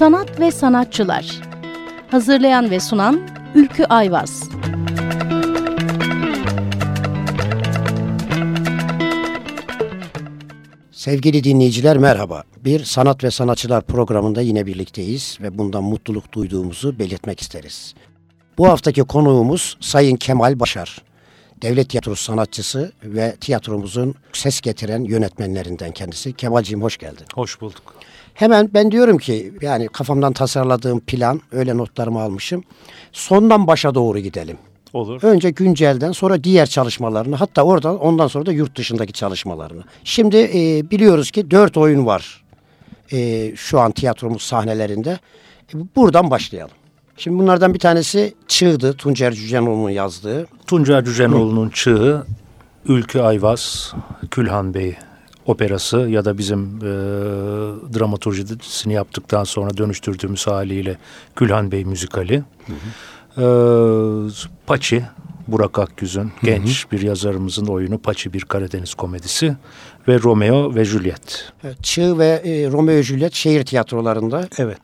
Sanat ve Sanatçılar Hazırlayan ve sunan Ülkü Ayvaz Sevgili dinleyiciler merhaba. Bir Sanat ve Sanatçılar programında yine birlikteyiz ve bundan mutluluk duyduğumuzu belirtmek isteriz. Bu haftaki konuğumuz Sayın Kemal Başar. Devlet tiyatrosu sanatçısı ve tiyatromuzun ses getiren yönetmenlerinden kendisi. Kemalciğim hoş geldin. Hoş bulduk. Hemen ben diyorum ki yani kafamdan tasarladığım plan öyle notlarımı almışım. Sondan başa doğru gidelim. Olur. Önce güncelden sonra diğer çalışmalarını hatta oradan ondan sonra da yurt dışındaki çalışmalarını. Şimdi e, biliyoruz ki dört oyun var e, şu an tiyatromuz sahnelerinde. E, buradan başlayalım. Şimdi bunlardan bir tanesi Çığ'dı. Tuncer Cücenoğlu'nun yazdığı. Tuncer Cücenoğlu'nun Çığ'ı, Ülkü Ayvaz, Külhan Bey operası ya da bizim e, dramaturjisini yaptıktan sonra dönüştürdüğümüz haliyle Külhan Bey müzikali. Hı hı. E, Paçi, Burak Akgüz'ün genç bir yazarımızın oyunu Paçi bir Karadeniz komedisi ve Romeo ve Juliet. Çığ ve e, Romeo ve Juliet şehir tiyatrolarında. Evet.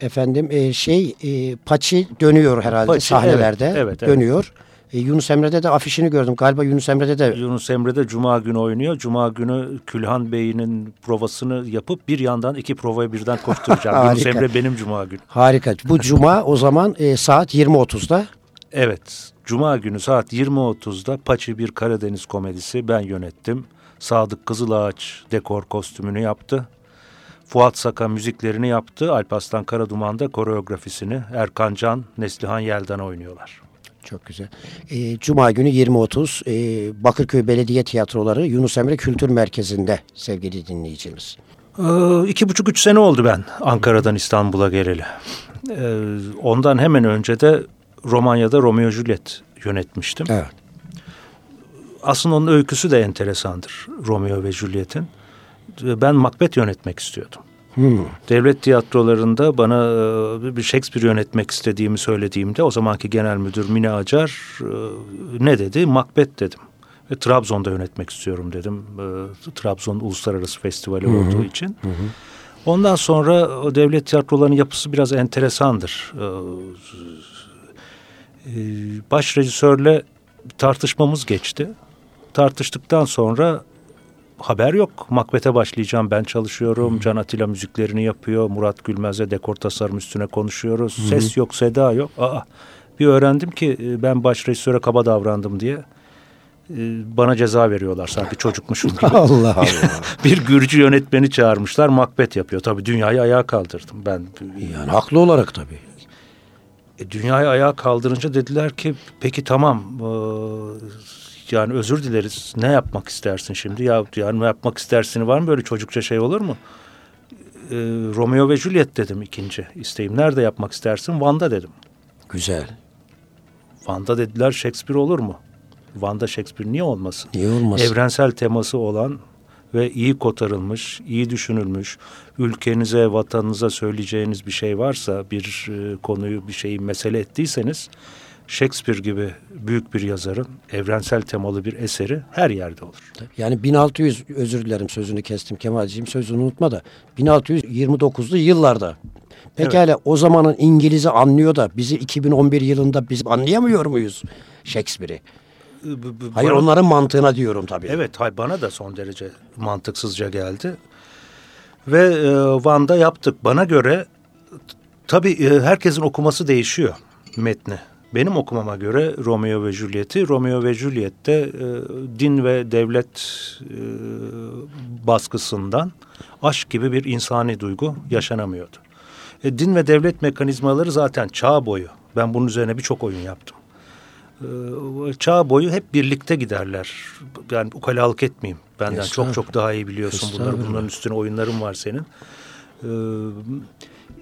Efendim e, şey e, Paçi dönüyor herhalde Paçi, sahnelerde evet, evet, dönüyor. E, Yunus Emre'de de afişini gördüm. Galiba Yunus Emre'de de. Yunus Emre'de Cuma günü oynuyor. Cuma günü Külhan Bey'in provasını yapıp bir yandan iki provayı birden koşturacağım. Yunus Emre benim Cuma günü. Harika. Bu Cuma o zaman e, saat 20.30'da. Evet. Cuma günü saat 20.30'da Paçi bir Karadeniz komedisi ben yönettim. Sadık Kızılağaç dekor kostümünü yaptı. Fuat Saka müziklerini yaptı. Alparslan Karaduman da koreografisini. Erkan Can, Neslihan Yeldan oynuyorlar. Çok güzel. E, Cuma günü 20.30 e, Bakırköy Belediye Tiyatroları Yunus Emre Kültür Merkezi'nde sevgili dinleyicimiz. Ee, iki buçuk üç sene oldu ben Ankara'dan İstanbul'a geleli. Ee, ondan hemen önce de Romanya'da Romeo Juliet yönetmiştim. Evet. Aslında onun öyküsü de enteresandır Romeo ve Juliet'in. Ben Macbeth yönetmek istiyordum. Hmm. Devlet tiyatrolarında bana e, bir Shakespeare yönetmek istediğimi söylediğimde o zamanki genel müdür Mine Acar e, ne dedi? Macbeth dedim. Ve Trabzon'da yönetmek istiyorum dedim. E, Trabzon Uluslararası Festivali hı. olduğu için. Hı. Ondan sonra o devlet tiyatrolarının yapısı biraz enteresandır. Baş rejisörle tartışmamız geçti. Tartıştıktan sonra haber yok. Macbeth'e başlayacağım ben çalışıyorum. Hmm. Can Atilla müziklerini yapıyor. Murat Gülmez'e dekor tasarım üstüne konuşuyoruz. Hmm. Ses yok, seda yok. Aa, bir öğrendim ki e, ben baş rejisöre kaba davrandım diye e, bana ceza veriyorlar sanki çocukmuşum gibi. Allah Allah. bir Gürcü yönetmeni çağırmışlar Macbeth yapıyor. Tabii dünyayı ayağa kaldırdım ben. Yani haklı olarak tabii. E, dünyayı ayağa kaldırınca dediler ki peki tamam e, yani özür dileriz. Ne yapmak istersin şimdi? Ya yani ne yapmak istersin var mı böyle çocukça şey olur mu? Ee, Romeo ve Juliet dedim ikinci isteğim. Nerede yapmak istersin? Van'da dedim. Güzel. Van'da dediler Shakespeare olur mu? Van'da Shakespeare niye olmasın? Niye olmasın? Evrensel teması olan ve iyi kotarılmış, iyi düşünülmüş, ülkenize, vatanınıza söyleyeceğiniz bir şey varsa, bir e, konuyu, bir şeyi mesele ettiyseniz Shakespeare gibi büyük bir yazarın evrensel temalı bir eseri her yerde olur. Yani 1600 özür dilerim sözünü kestim Kemalciğim sözünü unutma da 1629'lu yıllarda Pekala evet. o zamanın İngiliz'i anlıyor da bizi 2011 yılında biz anlayamıyor muyuz Shakespeare'i? Hayır bana, onların mantığına diyorum tabii. Evet hay bana da son derece mantıksızca geldi. Ve e, Van'da yaptık. Bana göre tabii e, herkesin okuması değişiyor metni. Benim okumama göre Romeo ve Juliet'i, Romeo ve Juliet'te e, din ve devlet e, baskısından aşk gibi bir insani duygu yaşanamıyordu. E, din ve devlet mekanizmaları zaten çağ boyu. Ben bunun üzerine birçok oyun yaptım. E, çağ boyu hep birlikte giderler. Yani ukalalık etmeyeyim. Benden çok çok daha iyi biliyorsun bunları. Bunların üstüne oyunlarım var senin. E,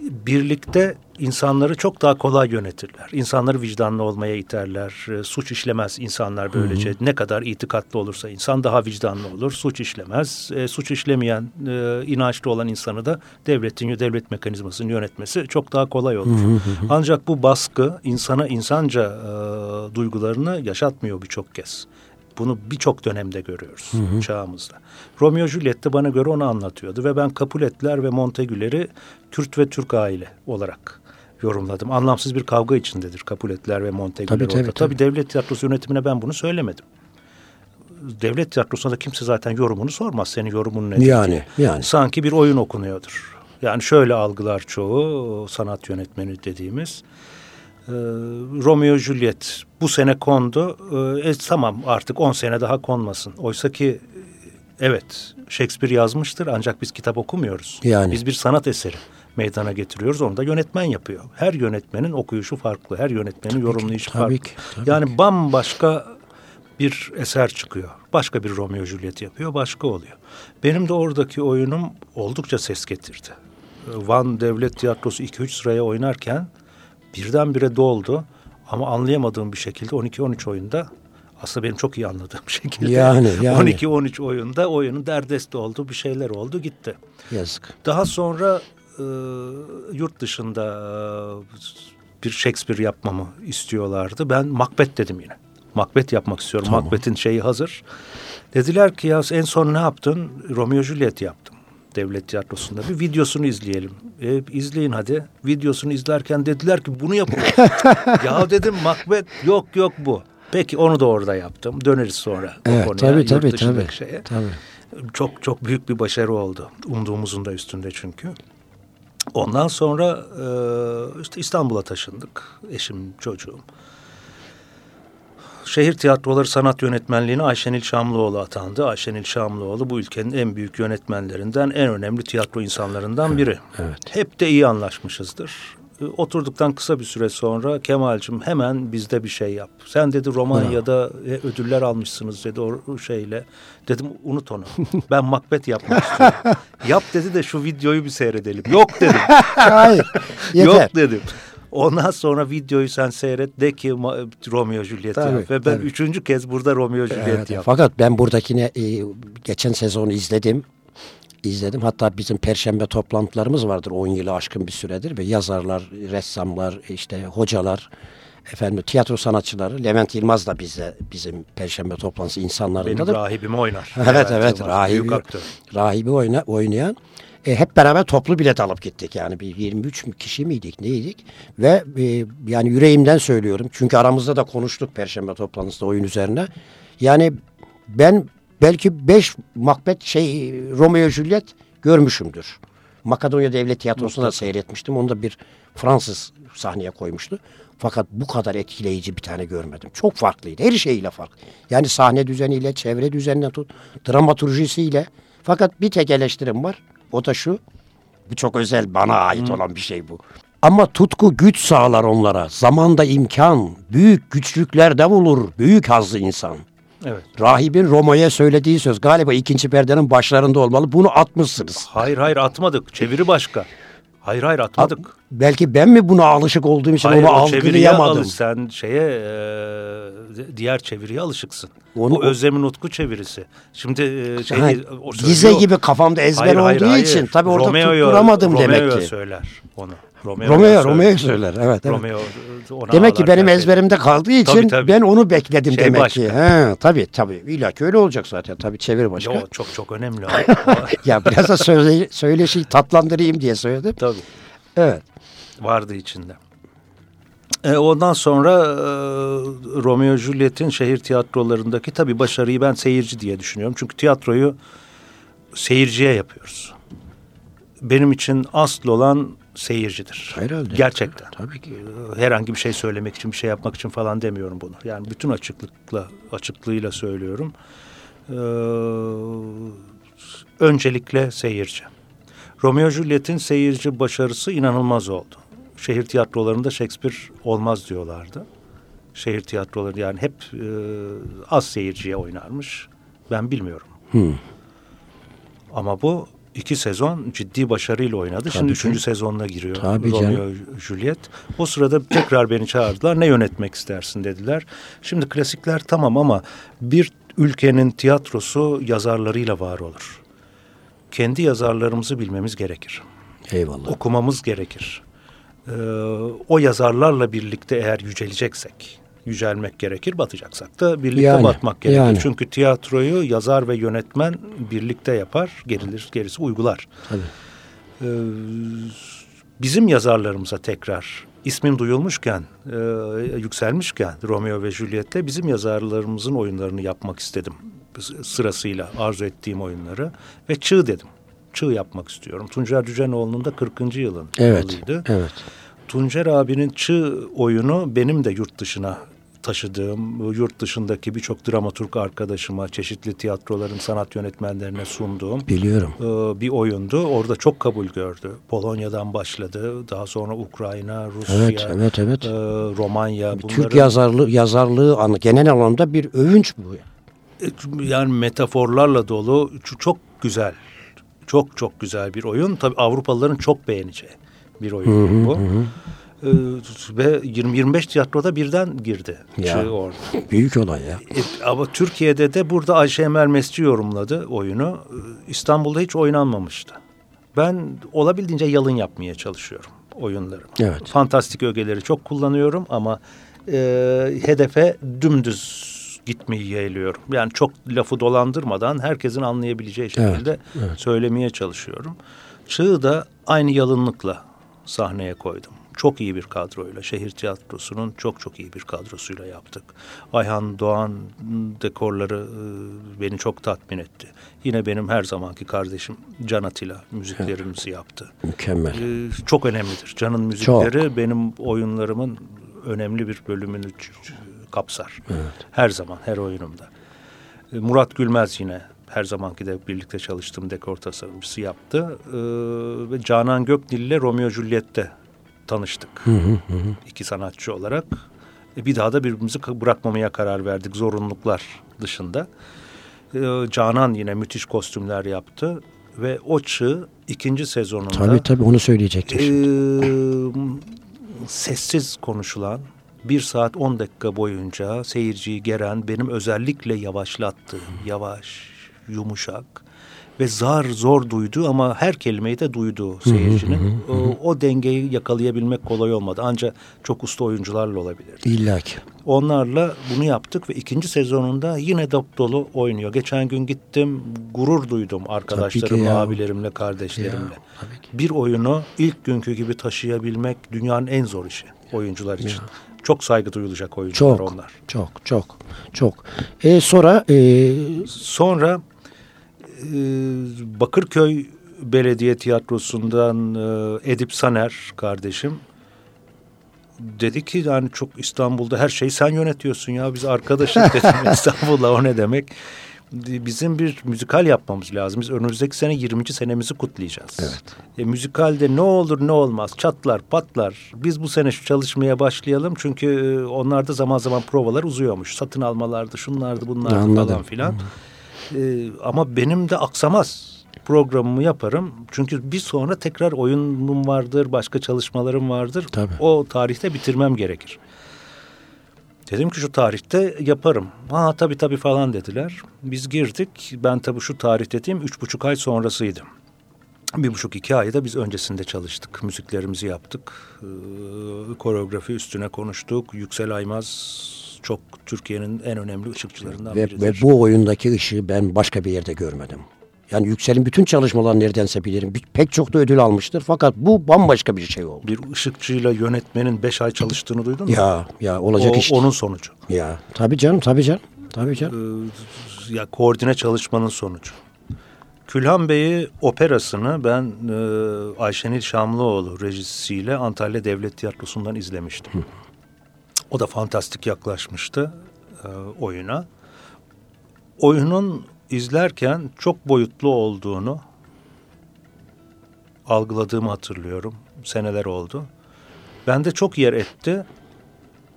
birlikte insanları çok daha kolay yönetirler. İnsanları vicdanlı olmaya iterler. E, suç işlemez insanlar böylece. Hı hı. Ne kadar itikatlı olursa insan daha vicdanlı olur. Suç işlemez. E, suç işlemeyen, e, inançlı olan insanı da devletin, devlet mekanizmasının yönetmesi çok daha kolay olur. Hı hı hı. Ancak bu baskı insana insanca e, duygularını yaşatmıyor birçok kez. Bunu birçok dönemde görüyoruz hı hı. çağımızda. Romeo Juliet de bana göre onu anlatıyordu ve ben Capuletler ve Montagu'leri Kürt ve Türk aile olarak yorumladım. Anlamsız bir kavga içindedir Capuletler ve Montagu'ler tabii, orada. Tabii, tabii devlet tiyatrosu yönetimine ben bunu söylemedim. Devlet tiyatrosunda da kimse zaten yorumunu sormaz. Senin yorumun nedir? Yani, yani. Sanki bir oyun okunuyordur. Yani şöyle algılar çoğu sanat yönetmeni dediğimiz. Ee, Romeo Juliet bu sene kondu. Ee, e, tamam artık on sene daha konmasın. Oysa ki evet Shakespeare yazmıştır ancak biz kitap okumuyoruz. Yani. Biz bir sanat eseri meydana getiriyoruz. Onu da yönetmen yapıyor. Her yönetmenin okuyuşu farklı. Her yönetmenin tabii yorumlayışı ki, farklı. Ki, tabii yani ki. bambaşka bir eser çıkıyor. Başka bir Romeo Juliet yapıyor, başka oluyor. Benim de oradaki oyunum oldukça ses getirdi. Van Devlet Tiyatrosu 2-3 sıraya oynarken birdenbire doldu. Ama anlayamadığım bir şekilde 12-13 oyunda aslında benim çok iyi anladığım şekilde yani, yani. 12-13 oyunda oyunun derdest oldu bir şeyler oldu gitti. Yazık. Daha sonra e, yurt dışında e, bir Shakespeare yapmamı istiyorlardı. Ben Macbeth dedim yine. Macbeth yapmak istiyorum. Tamam. Macbeth'in şeyi hazır. Dediler ki ya en son ne yaptın? Romeo Juliet yaptım. Devlet tiyatrosunda bir videosunu izleyelim. E, izleyin hadi. Videosunu izlerken dediler ki bunu yapın. ya dedim Macbeth yok yok bu. Peki onu da orada yaptım. Döneriz sonra evet, konuya. Tabii tabii tabii. Şeye. tabii. Çok çok büyük bir başarı oldu. Umduğumuzun da üstünde çünkü. Ondan sonra e, işte İstanbul'a taşındık. Eşim, çocuğum. Şehir tiyatroları sanat yönetmenliğine Ayşenil Şamlıoğlu atandı. Ayşenil Şamlıoğlu bu ülkenin en büyük yönetmenlerinden, en önemli tiyatro insanlarından biri. Evet. Hep de iyi anlaşmışızdır. Oturduktan kısa bir süre sonra Kemal'cim hemen bizde bir şey yap. Sen dedi Romanya'da e, ödüller almışsınız dedi o şeyle. Dedim unut onu. Ben Macbeth yapmak istiyorum. Yap dedi de şu videoyu bir seyredelim. Yok dedim. Hayır. Yeter. Yok dedim. Ondan sonra videoyu sen seyret de ki Romeo Juliet tabii, yap. Ve ben tabii. üçüncü kez burada Romeo Juliet Evet, yaptım. fakat ben buradakine e, geçen sezonu izledim. izledim. Hatta bizim perşembe toplantılarımız vardır 10 yılı aşkın bir süredir ve yazarlar, ressamlar, işte hocalar, efendim tiyatro sanatçıları Levent Yılmaz da bize bizim perşembe toplantısı insanlarındadır. Benim rahibimi oynar. Evet evet Yılmaz, rahibi, büyük aktör. rahibi oyna, oynayan e, hep beraber toplu bilet alıp gittik yani bir 23 kişi miydik neydik ve e, yani yüreğimden söylüyorum çünkü aramızda da konuştuk perşembe toplantısında oyun üzerine yani ben belki 5 Macbeth şey Romeo Juliet görmüşümdür. Makedonya Devlet Tiyatrosu'nda seyretmiştim. Onu da bir Fransız sahneye koymuştu. Fakat bu kadar etkileyici bir tane görmedim. Çok farklıydı. Her şeyiyle farklı. Yani sahne düzeniyle, çevre düzenine tut, dramaturjisiyle. Fakat bir tek eleştirim var. O da şu. Bu çok özel, bana ait olan bir şey bu. Ama tutku güç sağlar onlara. Zamanda imkan, büyük güçlükler de bulur, büyük hazlı insan. Evet. Rahibin Roma'ya söylediği söz galiba ikinci perdenin başlarında olmalı. Bunu atmışsınız. Hayır hayır atmadık. Çeviri başka. Hayır hayır atmadık. Belki ben mi buna alışık olduğum için Hayır, onu algılayamadım. alış- Sen şeye e, diğer çeviriye alışıksın. Onu- Bu Özlem'in Utku çevirisi. Şimdi e, şey, Ha, o söylüyor. gibi kafamda ezber Hayır, hayır, olduğu hayır. için tabii orada Romeo'yu- tutturamadım demek Romeo'ya ki. söyler onu. Romeo Romeo, Romeo söyler. Evet, evet. Romeo ona Demek ki benim şey- ezberimde kaldığı için Tabii, tabii. ben onu bekledim Şey demek başka. ki. He, tabii tabii. İlla ki öyle olacak zaten. Tabii çevir başka. Yo, çok çok önemli. ya biraz da söyle, söyleşi tatlandırayım diye söyledim. Tabii. Evet. vardı içinde. E, ondan sonra e, Romeo Juliet'in şehir tiyatrolarındaki tabii başarıyı ben seyirci diye düşünüyorum. Çünkü tiyatroyu seyirciye yapıyoruz. Benim için asıl olan seyircidir. Herhalde. Gerçekten. Tabii ki. E, Herhangi bir şey söylemek için, bir şey yapmak için falan demiyorum bunu. Yani bütün açıklıkla, açıklığıyla söylüyorum. E, öncelikle seyirci. Romeo Juliet'in seyirci başarısı inanılmaz oldu. Şehir tiyatrolarında Shakespeare olmaz diyorlardı. Şehir tiyatroları yani hep e, az seyirciye oynarmış. Ben bilmiyorum. Hmm. Ama bu iki sezon ciddi başarıyla oynadı. Şimdi Tabii üçüncü canım. sezonuna giriyor Tabii Romeo canım. Juliet. O sırada tekrar beni çağırdılar. Ne yönetmek istersin dediler. Şimdi klasikler tamam ama bir ülkenin tiyatrosu yazarlarıyla var olur. Kendi yazarlarımızı bilmemiz gerekir. Eyvallah. Okumamız gerekir. Ee, o yazarlarla birlikte eğer yüceleceksek, yücelmek gerekir. Batacaksak da birlikte Yani, batmak gerekir. yani. Çünkü tiyatroyu yazar ve yönetmen birlikte yapar. Gerilir, gerisi uygular. Tabii. Ee, bizim yazarlarımıza tekrar ismim duyulmuşken, e, yükselmişken Romeo ve Juliet'te bizim yazarlarımızın oyunlarını yapmak istedim. Sırasıyla arzu ettiğim oyunları ve çığ dedim. Çığ yapmak istiyorum. Tuncer Cücenoğlu'nun da 40. yılın Evet. yılıydı. Evet. Tuncer abinin Çığ oyunu benim de yurt dışına taşıdığım, yurt dışındaki birçok dramaturg arkadaşıma, çeşitli tiyatroların sanat yönetmenlerine sunduğum Biliyorum. e, bir oyundu. Orada çok kabul gördü. Polonya'dan başladı. Daha sonra Ukrayna, Rusya, Evet, evet, evet. e, Romanya. Türk yazarlığı yazarlığı anı genel anlamda bir övünç bu. Yani metaforlarla dolu çok güzel. Çok çok güzel bir oyun. Tabii Avrupalıların çok beğeneceği bir oyun bu. E, ve 20-25 tiyatroda birden girdi. Ya. Çığ orada. Büyük olay ya. E, ama Türkiye'de de burada Ayşe Emel Mesci yorumladı oyunu. E, İstanbul'da hiç oynanmamıştı. Ben olabildiğince yalın yapmaya çalışıyorum oyunlarımı. Evet. Fantastik ögeleri çok kullanıyorum ama e, hedefe dümdüz gitmeyi yeğliyorum. Yani çok lafı dolandırmadan herkesin anlayabileceği şekilde söylemeye çalışıyorum. Çığı da aynı yalınlıkla sahneye koydum. Çok iyi bir kadroyla, şehir tiyatrosunun çok çok iyi bir kadrosuyla yaptık. Ayhan Doğan dekorları e, beni çok tatmin etti. Yine benim her zamanki kardeşim Can Atilla müziklerimizi yaptı. Mükemmel. Ee, çok önemlidir. Can'ın müzikleri benim oyunlarımın önemli bir bölümünü kapsar. Her zaman, her oyunumda. Ee, Murat Gülmez yine her zamanki de birlikte çalıştığım dekor tasarımcısı yaptı. Ee, ve Canan Gökdil ile Romeo Juliet'te tanıştık. İki sanatçı olarak. E, bir daha da birbirimizi bırakmamaya karar verdik zorunluluklar dışında. Ee, Canan yine müthiş kostümler yaptı ve o çığ ikinci sezonunda Tabii tabii onu söyleyecektim. şimdi. ee, sessiz konuşulan bir saat 10 dakika boyunca seyirciyi geren benim özellikle yavaşlattığım yavaş, yumuşak ve zar zor duyduğu ama her kelimeyi de duyduğu seyircinin o, o dengeyi yakalayabilmek kolay olmadı. Ancak çok usta oyuncularla olabilir. İlla ki. Onlarla bunu yaptık ve ikinci sezonunda yine dop dolu oynuyor. Geçen gün gittim gurur duydum arkadaşlarımla, ya. abilerimle, kardeşlerimle. Ya. Bir oyunu ilk günkü gibi taşıyabilmek dünyanın en zor işi oyuncular için. Çok saygı duyulacak oyuncular Çok, onlar. çok, çok, çok. E, sonra e, Sonra e, Bakırköy Belediye Tiyatrosu'ndan e, Edip Saner kardeşim dedi ki yani çok İstanbul'da her şeyi sen yönetiyorsun ya biz arkadaşız dedim İstanbul'da o ne demek? Bizim bir müzikal yapmamız lazım. Biz önümüzdeki sene 20. senemizi kutlayacağız. Evet. E, müzikalde ne olur ne olmaz çatlar patlar. Biz bu sene şu çalışmaya başlayalım. Çünkü e, onlarda zaman zaman provalar uzuyormuş. Satın almalardı şunlardı bunlardı Anladım. falan filan. E, ama benim de aksamaz programımı yaparım. Çünkü bir sonra tekrar oyunum vardır, başka çalışmalarım vardır. Tabii. O tarihte bitirmem gerekir. Dedim ki şu tarihte yaparım. Ha tabii tabii falan dediler. Biz girdik. Ben tabii şu tarih dediğim üç buçuk ay sonrasıydı. Bir buçuk iki ayda biz öncesinde çalıştık. Müziklerimizi yaptık. Ee, koreografi üstüne konuştuk. Yüksel Aymaz çok Türkiye'nin en önemli ışıkçılarından ve, biridir. ve bu oyundaki ışığı ben başka bir yerde görmedim. Yani Yüksel'in bütün çalışmalarını neredense bilirim. Pek çok da ödül almıştır. Fakat bu bambaşka bir şey oldu. Bir ışıkçıyla yönetmenin beş ay çalıştığını duydun mu? Ya ya olacak o, iş. Onun sonucu. Ya tabii canım tabii canım. Tabii canım. Ee, ya koordine çalışmanın sonucu. Külhan Bey'i operasını ben e, Ayşenil Şamlıoğlu rejisiyle Antalya Devlet Tiyatrosu'ndan izlemiştim. O da fantastik yaklaşmıştı e, oyuna. Oyunun izlerken çok boyutlu olduğunu algıladığımı hatırlıyorum. Seneler oldu. Bende çok yer etti.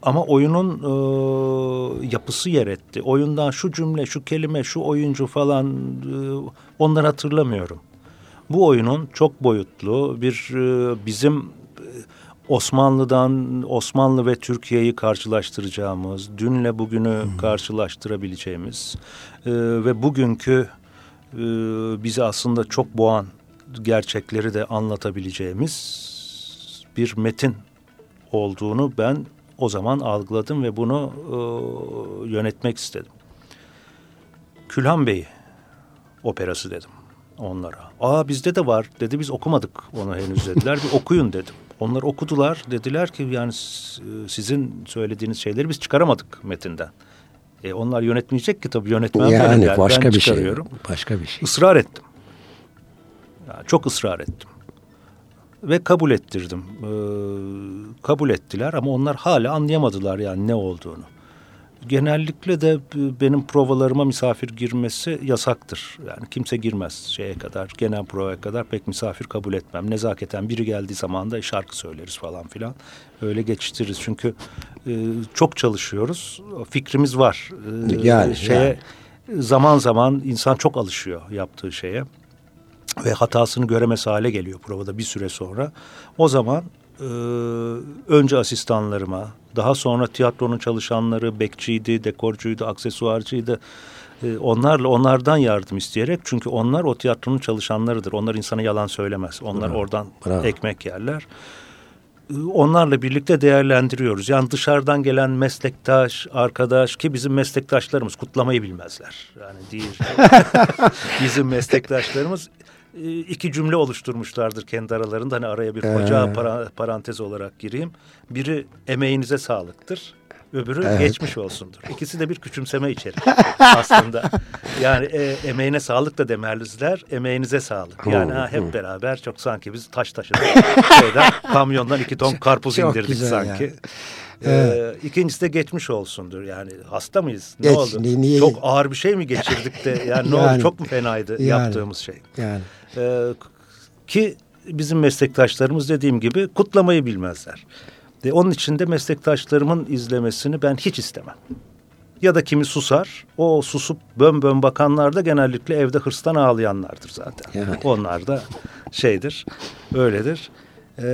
Ama oyunun e, yapısı yer etti. Oyundan şu cümle, şu kelime, şu oyuncu falan e, onları hatırlamıyorum. Bu oyunun çok boyutlu bir e, bizim Osmanlı'dan Osmanlı ve Türkiye'yi karşılaştıracağımız, dünle bugünü karşılaştırabileceğimiz e, ve bugünkü e, bizi aslında çok boğan gerçekleri de anlatabileceğimiz bir metin olduğunu ben o zaman algıladım ve bunu e, yönetmek istedim. Külhan Bey operası dedim onlara. Aa bizde de var dedi biz okumadık onu henüz dediler bir okuyun dedim. Onlar okudular dediler ki yani sizin söylediğiniz şeyleri biz çıkaramadık metinden. E, onlar yönetmeyecek ki tabii yönetmen yani başka ben bir şey. Başka bir şey. Israr ettim. Yani çok ısrar ettim. Ve kabul ettirdim. Ee, kabul ettiler ama onlar hala anlayamadılar yani ne olduğunu. Genellikle de benim provalarıma misafir girmesi yasaktır. Yani kimse girmez şeye kadar, genel provaya kadar pek misafir kabul etmem. Nezaketen biri geldiği zaman da şarkı söyleriz falan filan. Öyle geçiştiririz. Çünkü e, çok çalışıyoruz. Fikrimiz var. E, yani şeye yani. zaman zaman insan çok alışıyor yaptığı şeye ve hatasını göremez hale geliyor provada bir süre sonra. O zaman e, önce asistanlarıma, daha sonra tiyatronun çalışanları, bekçiydi, dekorcuydu, aksesuarcıydı. E, onlarla onlardan yardım isteyerek çünkü onlar o tiyatronun çalışanlarıdır. Onlar insana yalan söylemez. Onlar Bravo. oradan Bravo. ekmek yerler e, onlarla birlikte değerlendiriyoruz. Yani dışarıdan gelen meslektaş, arkadaş ki bizim meslektaşlarımız kutlamayı bilmezler. Yani değil. bizim meslektaşlarımız iki cümle oluşturmuşlardır kendi aralarında. Hani araya bir hoca ee. para, parantez olarak gireyim. Biri emeğinize sağlıktır. Öbürü evet. geçmiş olsundur. İkisi de bir küçümseme içerir aslında. Yani e, emeğine sağlık da demelizler, emeğinize sağlık. Yani ha, hep beraber çok sanki biz taş taşıdık. Şeyden, kamyondan iki ton karpuz çok indirdik sanki. Yani. Ee, ikincisi de geçmiş olsundur. Yani hasta mıyız? Ne Geç, oldu? Niye? Çok ağır bir şey mi geçirdik de yani ne yani, oldu? Çok mu fenaydı yani, yaptığımız şey? Yani. Ee, ki bizim meslektaşlarımız dediğim gibi kutlamayı bilmezler. E, onun için de meslektaşlarımın izlemesini ben hiç istemem. Ya da kimi susar, o susup bön bön bakanlar da genellikle evde hırstan ağlayanlardır zaten. Yani. Onlar da şeydir, öyledir. Ee,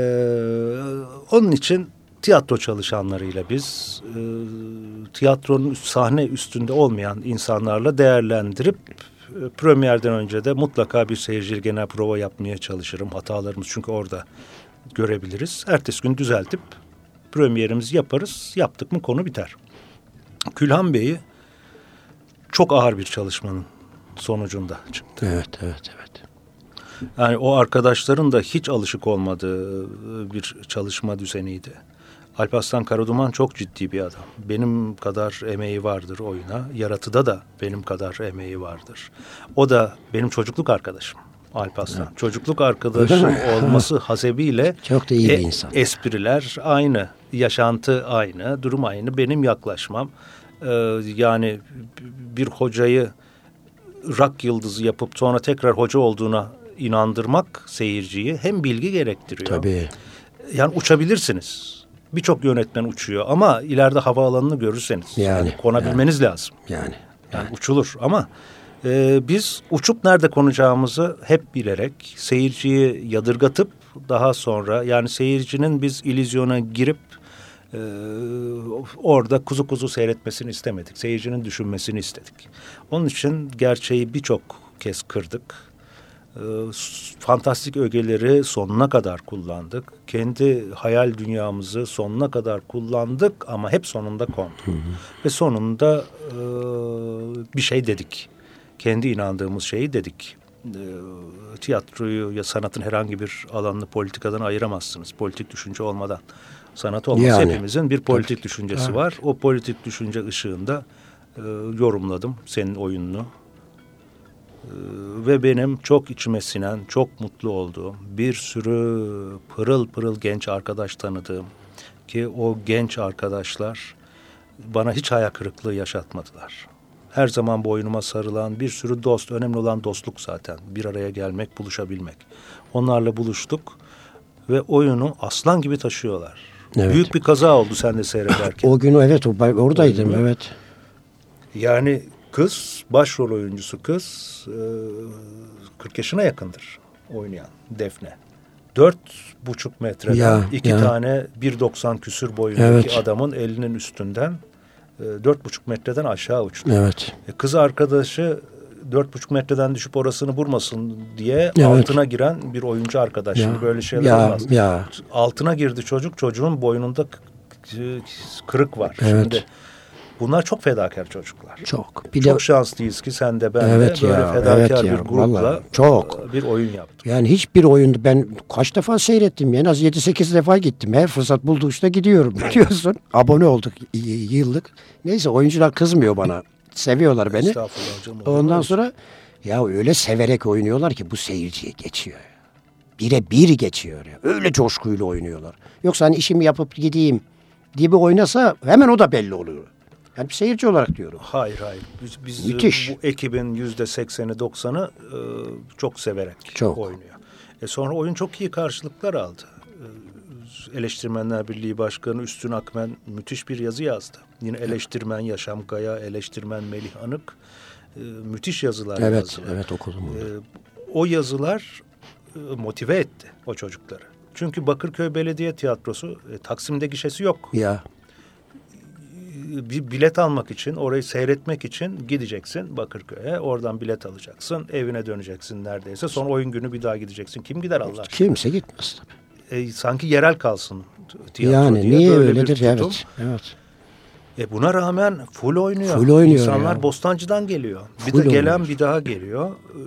onun için tiyatro çalışanlarıyla biz e, tiyatronun sahne üstünde olmayan insanlarla değerlendirip premierden önce de mutlaka bir seyirci genel prova yapmaya çalışırım. Hatalarımız çünkü orada görebiliriz. Ertesi gün düzeltip premierimizi yaparız. Yaptık mı konu biter. Külhan Bey'i çok ağır bir çalışmanın sonucunda çıktı. Evet, evet, evet. Yani o arkadaşların da hiç alışık olmadığı bir çalışma düzeniydi. Alparslan Karaduman çok ciddi bir adam. Benim kadar emeği vardır oyuna. Yaratıda da benim kadar emeği vardır. O da benim çocukluk arkadaşım. Alparslan. Evet. Çocukluk arkadaşı olması hasebiyle çok da iyi bir e, insan. Espriler aynı, yaşantı aynı, durum aynı. Benim yaklaşmam e, yani bir hocayı rak yıldızı yapıp sonra tekrar hoca olduğuna inandırmak seyirciyi hem bilgi gerektiriyor. Tabii. Yani uçabilirsiniz birçok yönetmen uçuyor ama ileride havaalanını görürseniz yani, yani konabilmeniz yani, lazım. Yani, yani yani uçulur ama e, biz uçup nerede konacağımızı hep bilerek seyirciyi yadırgatıp daha sonra yani seyircinin biz ilizyona girip e, orada kuzu kuzu seyretmesini istemedik. Seyircinin düşünmesini istedik. Onun için gerçeği birçok kez kırdık e, fantastik ögeleri sonuna kadar kullandık. Kendi hayal dünyamızı sonuna kadar kullandık ama hep sonunda konduk. Hı hı. Ve sonunda e, bir şey dedik. Kendi inandığımız şeyi dedik. E, tiyatroyu ya sanatın herhangi bir alanını politikadan ayıramazsınız. Politik düşünce olmadan. Sanat olmaz. Yani. Hepimizin bir politik düşüncesi evet. var. O politik düşünce ışığında e, yorumladım senin oyununu ve benim çok içime sinen, çok mutlu olduğum bir sürü pırıl pırıl genç arkadaş tanıdığım ki o genç arkadaşlar bana hiç hayal kırıklığı yaşatmadılar. Her zaman boynuma sarılan bir sürü dost, önemli olan dostluk zaten. Bir araya gelmek, buluşabilmek. Onlarla buluştuk ve oyunu aslan gibi taşıyorlar. Evet. Büyük bir kaza oldu sen de seyrederken. o gün evet oradaydım evet. Yani kız, başrol oyuncusu kız e, 40 yaşına yakındır oynayan Defne. Dört buçuk metreden ya, iki ya. tane 1.90 küsür boyundaki evet. adamın elinin üstünden dört buçuk metreden aşağı uçtu. Evet. E, kız arkadaşı dört buçuk metreden düşüp orasını vurmasın diye evet. altına giren bir oyuncu arkadaş. Ya, Şimdi böyle şeyler ya, olmaz. Ya. Altına girdi çocuk çocuğun boynunda kırık var. Evet. Şimdi bunlar çok fedakar çocuklar. Çok. Bir çok de şanslıyız ki sen de ben Evet de böyle ya, fedakar evet bir ya, grupla vallahi çok. e, bir oyun yaptık. yani hiçbir oyunda ben kaç defa seyrettim. En az 7-8 defa gittim. Her fırsat bulduğuşta gidiyorum biliyorsun. Abone olduk yıllık. Neyse oyuncular kızmıyor bana. Seviyorlar beni. Estağfurullah canım. Ondan sonra ya öyle severek oynuyorlar ki bu seyirciye geçiyor. Bire bir geçiyor ya. Öyle coşkuyla oynuyorlar. Yoksa hani işimi yapıp gideyim diye bir oynasa hemen o da belli oluyor. Yani bir seyirci olarak diyorum. Hayır hayır. Biz, biz Müthiş. bu ekibin yüzde sekseni doksanı e, çok severek Çok. oynuyor. E sonra oyun çok iyi karşılıklar aldı. E, Eleştirmenler Birliği Başkanı Üstün Akmen müthiş bir yazı yazdı. Yine eleştirmen Yaşam Kaya, eleştirmen Melih Anık e, müthiş yazılar Evet, yazdılar. evet okudum onu. E, o yazılar e, motive etti o çocukları. Çünkü Bakırköy Belediye Tiyatrosu e, Taksim'de gişesi yok. Ya bir bilet almak için, orayı seyretmek için gideceksin Bakırköy'e. Oradan bilet alacaksın, evine döneceksin neredeyse. Sonra oyun günü bir daha gideceksin. Kim gider Allah aşkına? kimse gitmez tabii. E, sanki yerel kalsın tiyatro Yani diye niye böyle bir öyledir? tutum. Evet. Evet. E buna rağmen full oynuyor. Full oynuyor İnsanlar ya. Bostancı'dan geliyor. Bir Full de gelen oynuyor. bir daha geliyor. E,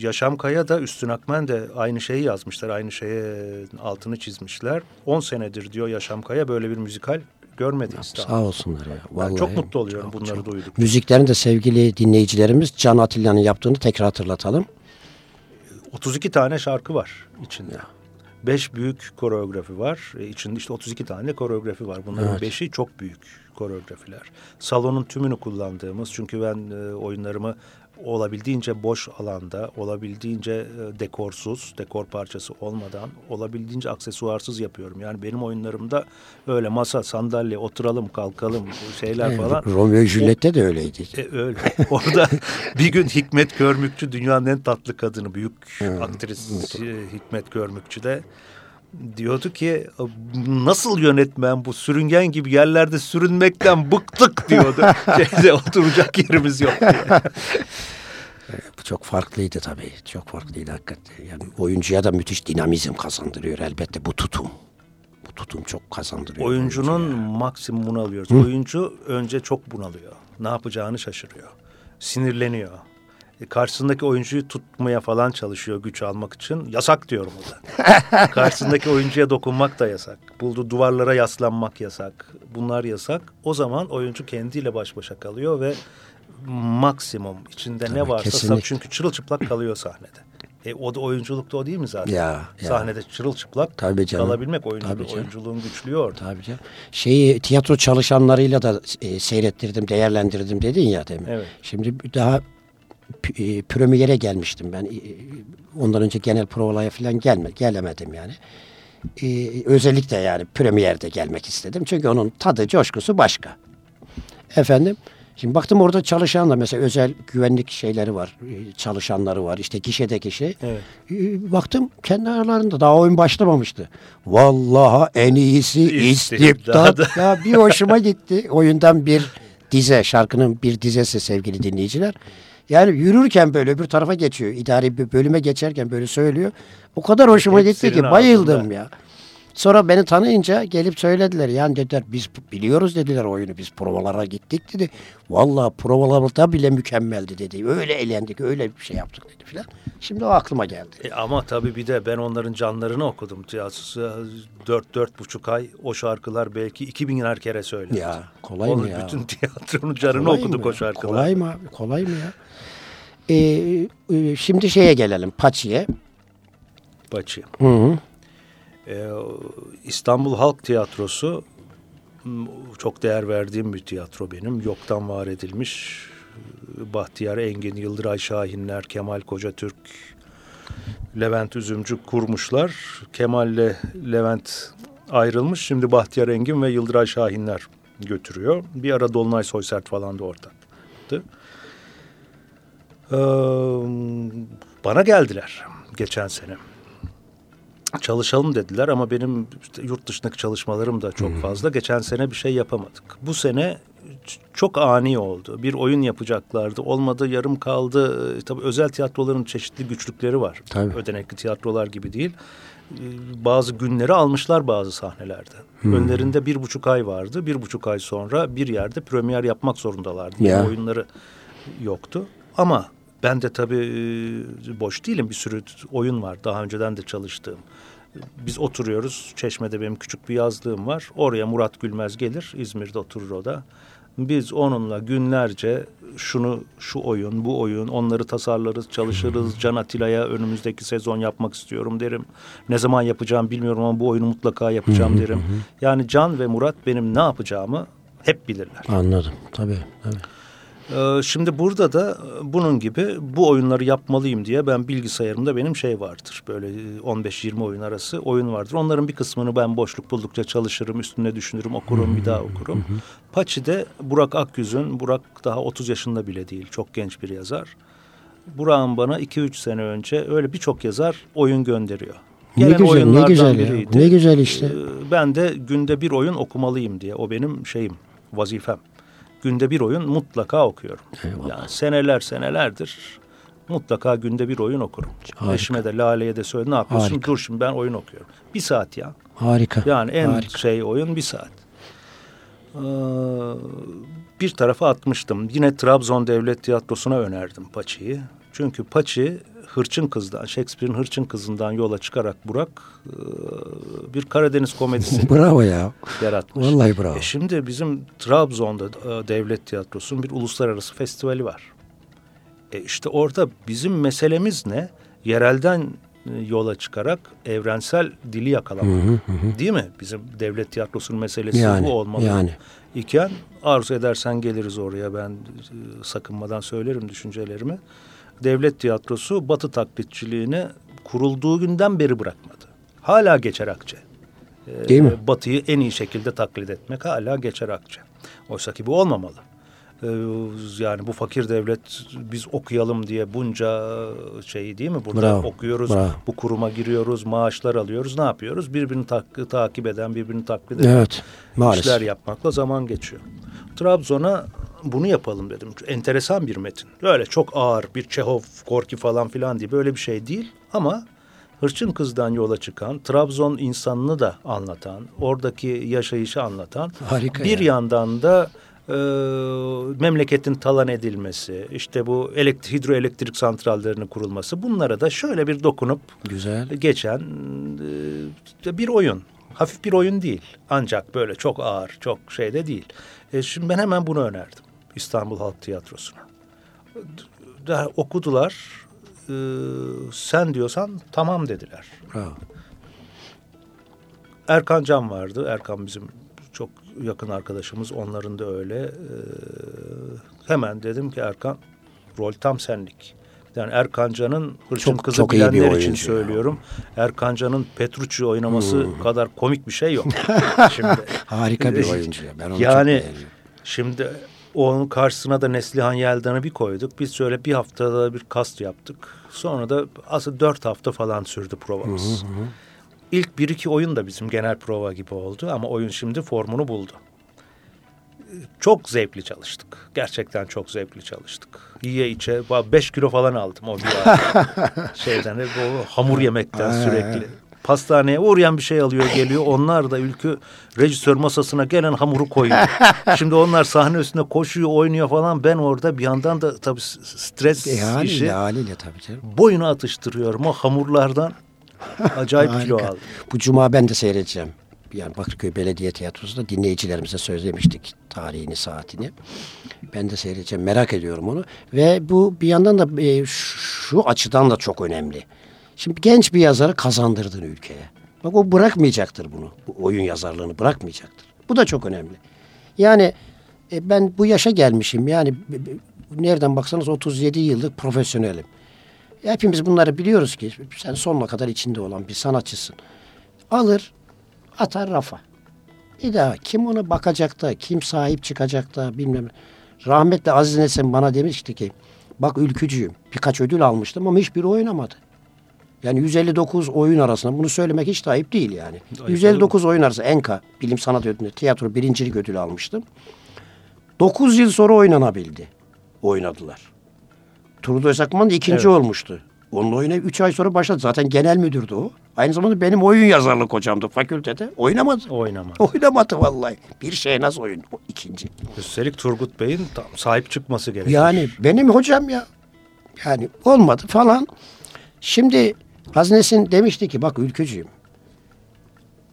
Yaşam Kaya da Üstün Akmen de aynı şeyi yazmışlar. Aynı şeye altını çizmişler. 10 senedir diyor Yaşam Kaya böyle bir müzikal görmedi İstanbul'da. Sağ olsunlar ya. Ben Vallahi. çok mutlu oluyorum Çok, bunları çok. duyduk. Müziklerin de sevgili dinleyicilerimiz Can Atilla'nın yaptığını tekrar hatırlatalım. 32 tane şarkı var içinde. Beş büyük koreografi var. E, içinde işte 32 tane koreografi var. Bunların Evet. beşi çok büyük koreografiler. Salonun tümünü kullandığımız çünkü ben e, oyunlarımı olabildiğince boş alanda, olabildiğince e, dekorsuz, dekor parçası olmadan, olabildiğince aksesuarsız yapıyorum. Yani benim oyunlarımda öyle masa, sandalye, oturalım, kalkalım şeyler Evet, falan. Romeo ve Juliet'te de öyleydi. E, öyle. Orada bir gün Hikmet Görmükçü dünyanın en tatlı kadını büyük aktris Hikmet Görmükçü de diyordu ki nasıl yönetmen bu sürüngen gibi yerlerde sürünmekten bıktık diyordu. Şeyde oturacak yerimiz yok diye. Bu çok farklıydı tabii. Çok farklıydı hakikaten. Yani oyuncuya da müthiş dinamizm kazandırıyor elbette bu tutum. Bu tutum çok kazandırıyor. Oyuncunun oyuncuya. maksimumunu alıyoruz. Oyuncu önce çok bunalıyor. Ne yapacağını şaşırıyor. Sinirleniyor. E, karşısındaki oyuncuyu tutmaya falan çalışıyor güç almak için. Yasak diyorum o da. karşısındaki oyuncuya dokunmak da yasak. Bulduğu duvarlara yaslanmak yasak. Bunlar yasak. O zaman oyuncu kendiyle baş başa kalıyor ve maksimum içinde ne Tabii, varsa kesinlikle. çünkü çırılçıplak kalıyor sahnede. E, o da oyunculukta o değil mi zaten? Ya, ya. Sahnede çırılçıplak Tabii canım. kalabilmek oyuncu, Tabii canım. oyunculuğun güçlüğü orada. Tabii canım. Şeyi tiyatro çalışanlarıyla da e, seyrettirdim, değerlendirdim dedin ya demin. Evet. Şimdi daha premiere gelmiştim ben. E, Ondan önce genel provalara falan gelme, gelemedim yani. E, özellikle yani premierde gelmek istedim. Çünkü onun tadı, coşkusu başka. Efendim, şimdi baktım orada çalışan da mesela özel güvenlik şeyleri var, e, çalışanları var. işte gişedeki şey. Evet. E, Baktım kendi aralarında daha oyun başlamamıştı. Vallahi en iyisi istibdat. ya bir hoşuma gitti. Oyundan bir dize, şarkının bir dizesi sevgili dinleyiciler. Yani yürürken böyle bir tarafa geçiyor. İdari bir bölüme geçerken böyle söylüyor. O kadar hoşuma gitti Hepsinin ki bayıldım ağzında. ya. Sonra beni tanıyınca gelip söylediler. Yani dediler biz biliyoruz dediler oyunu. Biz provalara gittik dedi. Vallahi provalarda bile mükemmeldi dedi. Öyle eğlendik, öyle bir şey yaptık dedi filan. Şimdi o aklıma geldi. E ama tabii bir de ben onların canlarını okudum. Tiyatrosu dört, dört buçuk ay o şarkılar belki iki binler kere söylendi. Ya kolay mı ya? Bütün tiyatronun canını Kolay okuduk mı? o şarkılar. Kolay mı? Kolay mı ya? Ee, şimdi şeye gelelim. Paçi'ye. Paçi. Hı hı. Ee, İstanbul Halk Tiyatrosu çok değer verdiğim bir tiyatro benim. Yoktan var edilmiş. Bahtiyar Engin, Yıldıray Şahinler, Kemal Kocatürk, Levent Üzümcü kurmuşlar. Kemal'le Levent ayrılmış. Şimdi Bahtiyar Engin ve Yıldıray Şahinler götürüyor. Bir ara Dolunay Soysert falan da ortaktı. Ee, bana geldiler geçen sene çalışalım dediler ama benim işte yurt dışındaki çalışmalarım da çok fazla. Geçen sene bir şey yapamadık. Bu sene çok ani oldu. Bir oyun yapacaklardı. Olmadı, yarım kaldı. E, tabii özel tiyatroların çeşitli güçlükleri var. Tabii. Ödenekli tiyatrolar gibi değil. E, bazı günleri almışlar bazı sahnelerde. Hmm. Önlerinde bir buçuk ay vardı. Bir buçuk ay sonra bir yerde premier yapmak zorundalardı. Ya. Yani oyunları yoktu. Ama ben de tabii e, boş değilim. Bir sürü oyun var. Daha önceden de çalıştığım. Biz oturuyoruz. Çeşme'de benim küçük bir yazlığım var. Oraya Murat Gülmez gelir. İzmir'de oturur o da. Biz onunla günlerce şunu, şu oyun, bu oyun, onları tasarlarız, çalışırız. Can Atilla'ya önümüzdeki sezon yapmak istiyorum derim. Ne zaman yapacağım bilmiyorum ama bu oyunu mutlaka yapacağım derim. Yani Can ve Murat benim ne yapacağımı hep bilirler. Anladım. Tabii, tabii. Ee, şimdi burada da e, bunun gibi bu oyunları yapmalıyım diye ben bilgisayarımda benim şey vardır. Böyle 15-20 oyun arası oyun vardır. Onların bir kısmını ben boşluk buldukça çalışırım, üstüne düşünürüm, okurum, bir daha okurum. Paçi'de Burak Akyüz'ün, Burak daha 30 yaşında bile değil, çok genç bir yazar. Burak'ın bana 2-3 sene önce öyle birçok yazar oyun gönderiyor. Ne Gelen güzel, ne güzel ya. biriydi. Ne güzel işte. Ee, Ben de günde bir oyun okumalıyım diye. O benim şeyim, vazifem. Günde bir oyun mutlaka okuyorum. Eyvallah. Yani seneler senelerdir mutlaka günde bir oyun okurum. Harika. Eşime de Lale'ye de söyle ne yapıyorsun? Harika. Dur şimdi ben oyun okuyorum. Bir saat ya. Harika. Yani en Harika. şey oyun bir saat. Ee, bir tarafa atmıştım. Yine Trabzon Devlet Tiyatrosu'na önerdim Paçi'yi. Çünkü Paçi Hırçın Kız'dan, Shakespeare'in Hırçın Kız'ından yola çıkarak Burak e, bir Karadeniz komedisi Bravo ya. yaratmış. Vallahi bravo. E şimdi bizim Trabzon'da e, devlet tiyatrosunun bir uluslararası festivali var. E işte orada bizim meselemiz ne? Yerelden e, yola çıkarak evrensel dili yakalamak. Değil mi? Bizim devlet tiyatrosunun meselesi Yani, bu olmalı. yani. İken arzu edersen geliriz oraya ben sakınmadan söylerim düşüncelerimi. Devlet tiyatrosu batı taklitçiliğini kurulduğu günden beri bırakmadı. Hala geçer akçe. E, Değil mi? Batıyı en iyi şekilde taklit etmek hala geçer akçe. Oysa ki bu olmamalı. Ee, Yani bu fakir devlet biz okuyalım diye bunca şeyi değil mi? Burada Bravo, okuyoruz, bravo. bu kuruma giriyoruz, maaşlar alıyoruz. Ne yapıyoruz? Birbirini tak- takip eden, birbirini taklit eden Evet. Maalesef. işler yapmakla zaman geçiyor. Trabzon'a bunu yapalım dedim. Enteresan bir metin. Böyle çok ağır bir Çehov, Korki falan filan diye böyle bir şey değil. Ama Hırçın Kız'dan yola çıkan, Trabzon insanını da anlatan, oradaki yaşayışı anlatan Harika bir ya. yandan da e, memleketin talan edilmesi, işte bu elektrik, hidroelektrik santrallerinin kurulması bunlara da şöyle bir dokunup Güzel. geçen e, bir oyun. Hafif bir oyun değil. Ancak böyle çok ağır, çok şeyde değil. E, şimdi ben hemen bunu önerdim. İstanbul Halk Tiyatrosu'na. Da, okudular. E, sen diyorsan tamam dediler. Bravo. Erkan Can vardı. Erkan bizim çok yakın arkadaşımız. Onların da öyle. Ee, hemen dedim ki Erkan rol tam senlik. Yani Erkan Can'ın Hırçın Çok- Kızı çok bilenler için oyuncu ya. söylüyorum. Erkan Can'ın Petrucci oynaması kadar komik bir şey yok. Şimdi Harika bir oyuncu. Ben onu çok yani beğeniyorum. şimdi onun karşısına da Neslihan Yeldan'ı bir koyduk. Biz şöyle bir haftada bir kast yaptık. Sonra da aslında dört hafta falan sürdü provamız. İlk bir iki oyun da bizim genel prova gibi oldu ama oyun şimdi formunu buldu. Çok zevkli çalıştık. Gerçekten çok zevkli çalıştık. Yiye içe beş kilo falan aldım o bir. Şeyden o hamur yemekten sürekli. Pastaneye uğrayan bir şey alıyor geliyor. Onlar da ülkü rejisör masasına gelen hamuru koyuyor. Şimdi onlar sahne üstünde koşuyor, oynuyor falan. Ben orada bir yandan da tabii stres E, haliyle, işi haliyle tabii canım. boyuna atıştırıyorum. O hamurlardan acayip kilo aldım. Bu cuma ben de seyredeceğim. Yani Bakırköy Belediye Tiyatrosu'nda dinleyicilerimize söylemiştik tarihini, saatini. Ben de seyredeceğim. Merak ediyorum onu. Ve bu bir yandan da e, şu açıdan da çok önemli. Şimdi genç bir yazarı kazandırdın ülkeye. Bak o bırakmayacaktır bunu. Bu oyun yazarlığını bırakmayacaktır. Bu da çok önemli. Yani e, ben bu yaşa gelmişim. Yani nereden baksanız 37 yıllık profesyonelim. Hepimiz bunları biliyoruz ki sen sonuna kadar içinde olan bir sanatçısın. Alır, atar rafa. Bir daha kim ona bakacak da, kim sahip çıkacak da bilmem. Rahmetli Aziz Nesin bana demişti ki, bak ülkücüyüm. Birkaç ödül almıştım ama hiçbiri oynamadı. Yani 159 oyun arasında bunu söylemek hiç de ayıp değil yani. Ayıp 159 oyun arası Enka, bilim sanat ödülü, tiyatro birincilik ödülü almıştım. 9 yıl sonra oynanabildi. Oynadılar. Turgut Özakman da ikinci Evet. olmuştu. Onun oyuna 3 ay sonra başladı. Zaten genel müdürdü o. Aynı zamanda benim oyun yazarlık hocamdı fakültede. Oynamadı. Oynamadı. Oynamadı vallahi. Bir şey nasıl oyun? O ikinci. Üstelik Turgut Bey'in tam sahip çıkması gerekiyor. Yani benim hocam ya. Yani olmadı falan. Şimdi Haznesin demişti ki bak ülkücüyüm.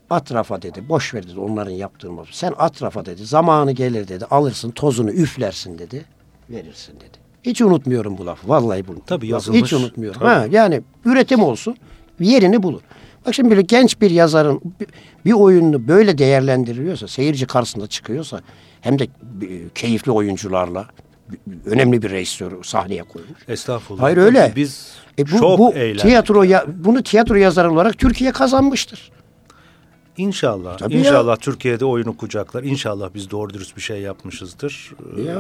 Atrafa dedi. Boş ver dedi onların yaptığını. Sen atrafa dedi. Zamanı gelir dedi. Alırsın tozunu üflersin dedi. Verirsin dedi. Hiç unutmuyorum bu lafı. Vallahi bunu. Tabii yazılmış. Hiç unutmuyorum. Tabii. Ha, yani üretim olsun. Yerini bulur. Bak şimdi böyle genç bir yazarın bir- oyununu böyle değerlendiriyorsa, seyirci karşısında çıkıyorsa hem de e, keyifli oyuncularla önemli bir rejisörü sahneye koymuş. Estağfurullah. Hayır, öyle. Biz E bu, çok bu eğlendik. tiyatro ya, bunu tiyatro yazarı olarak Türkiye kazanmıştır. İnşallah. Tabii ya. İnşallah Türkiye'de oyunu kucaklar. İnşallah biz doğru dürüst bir şey yapmışızdır. Ya.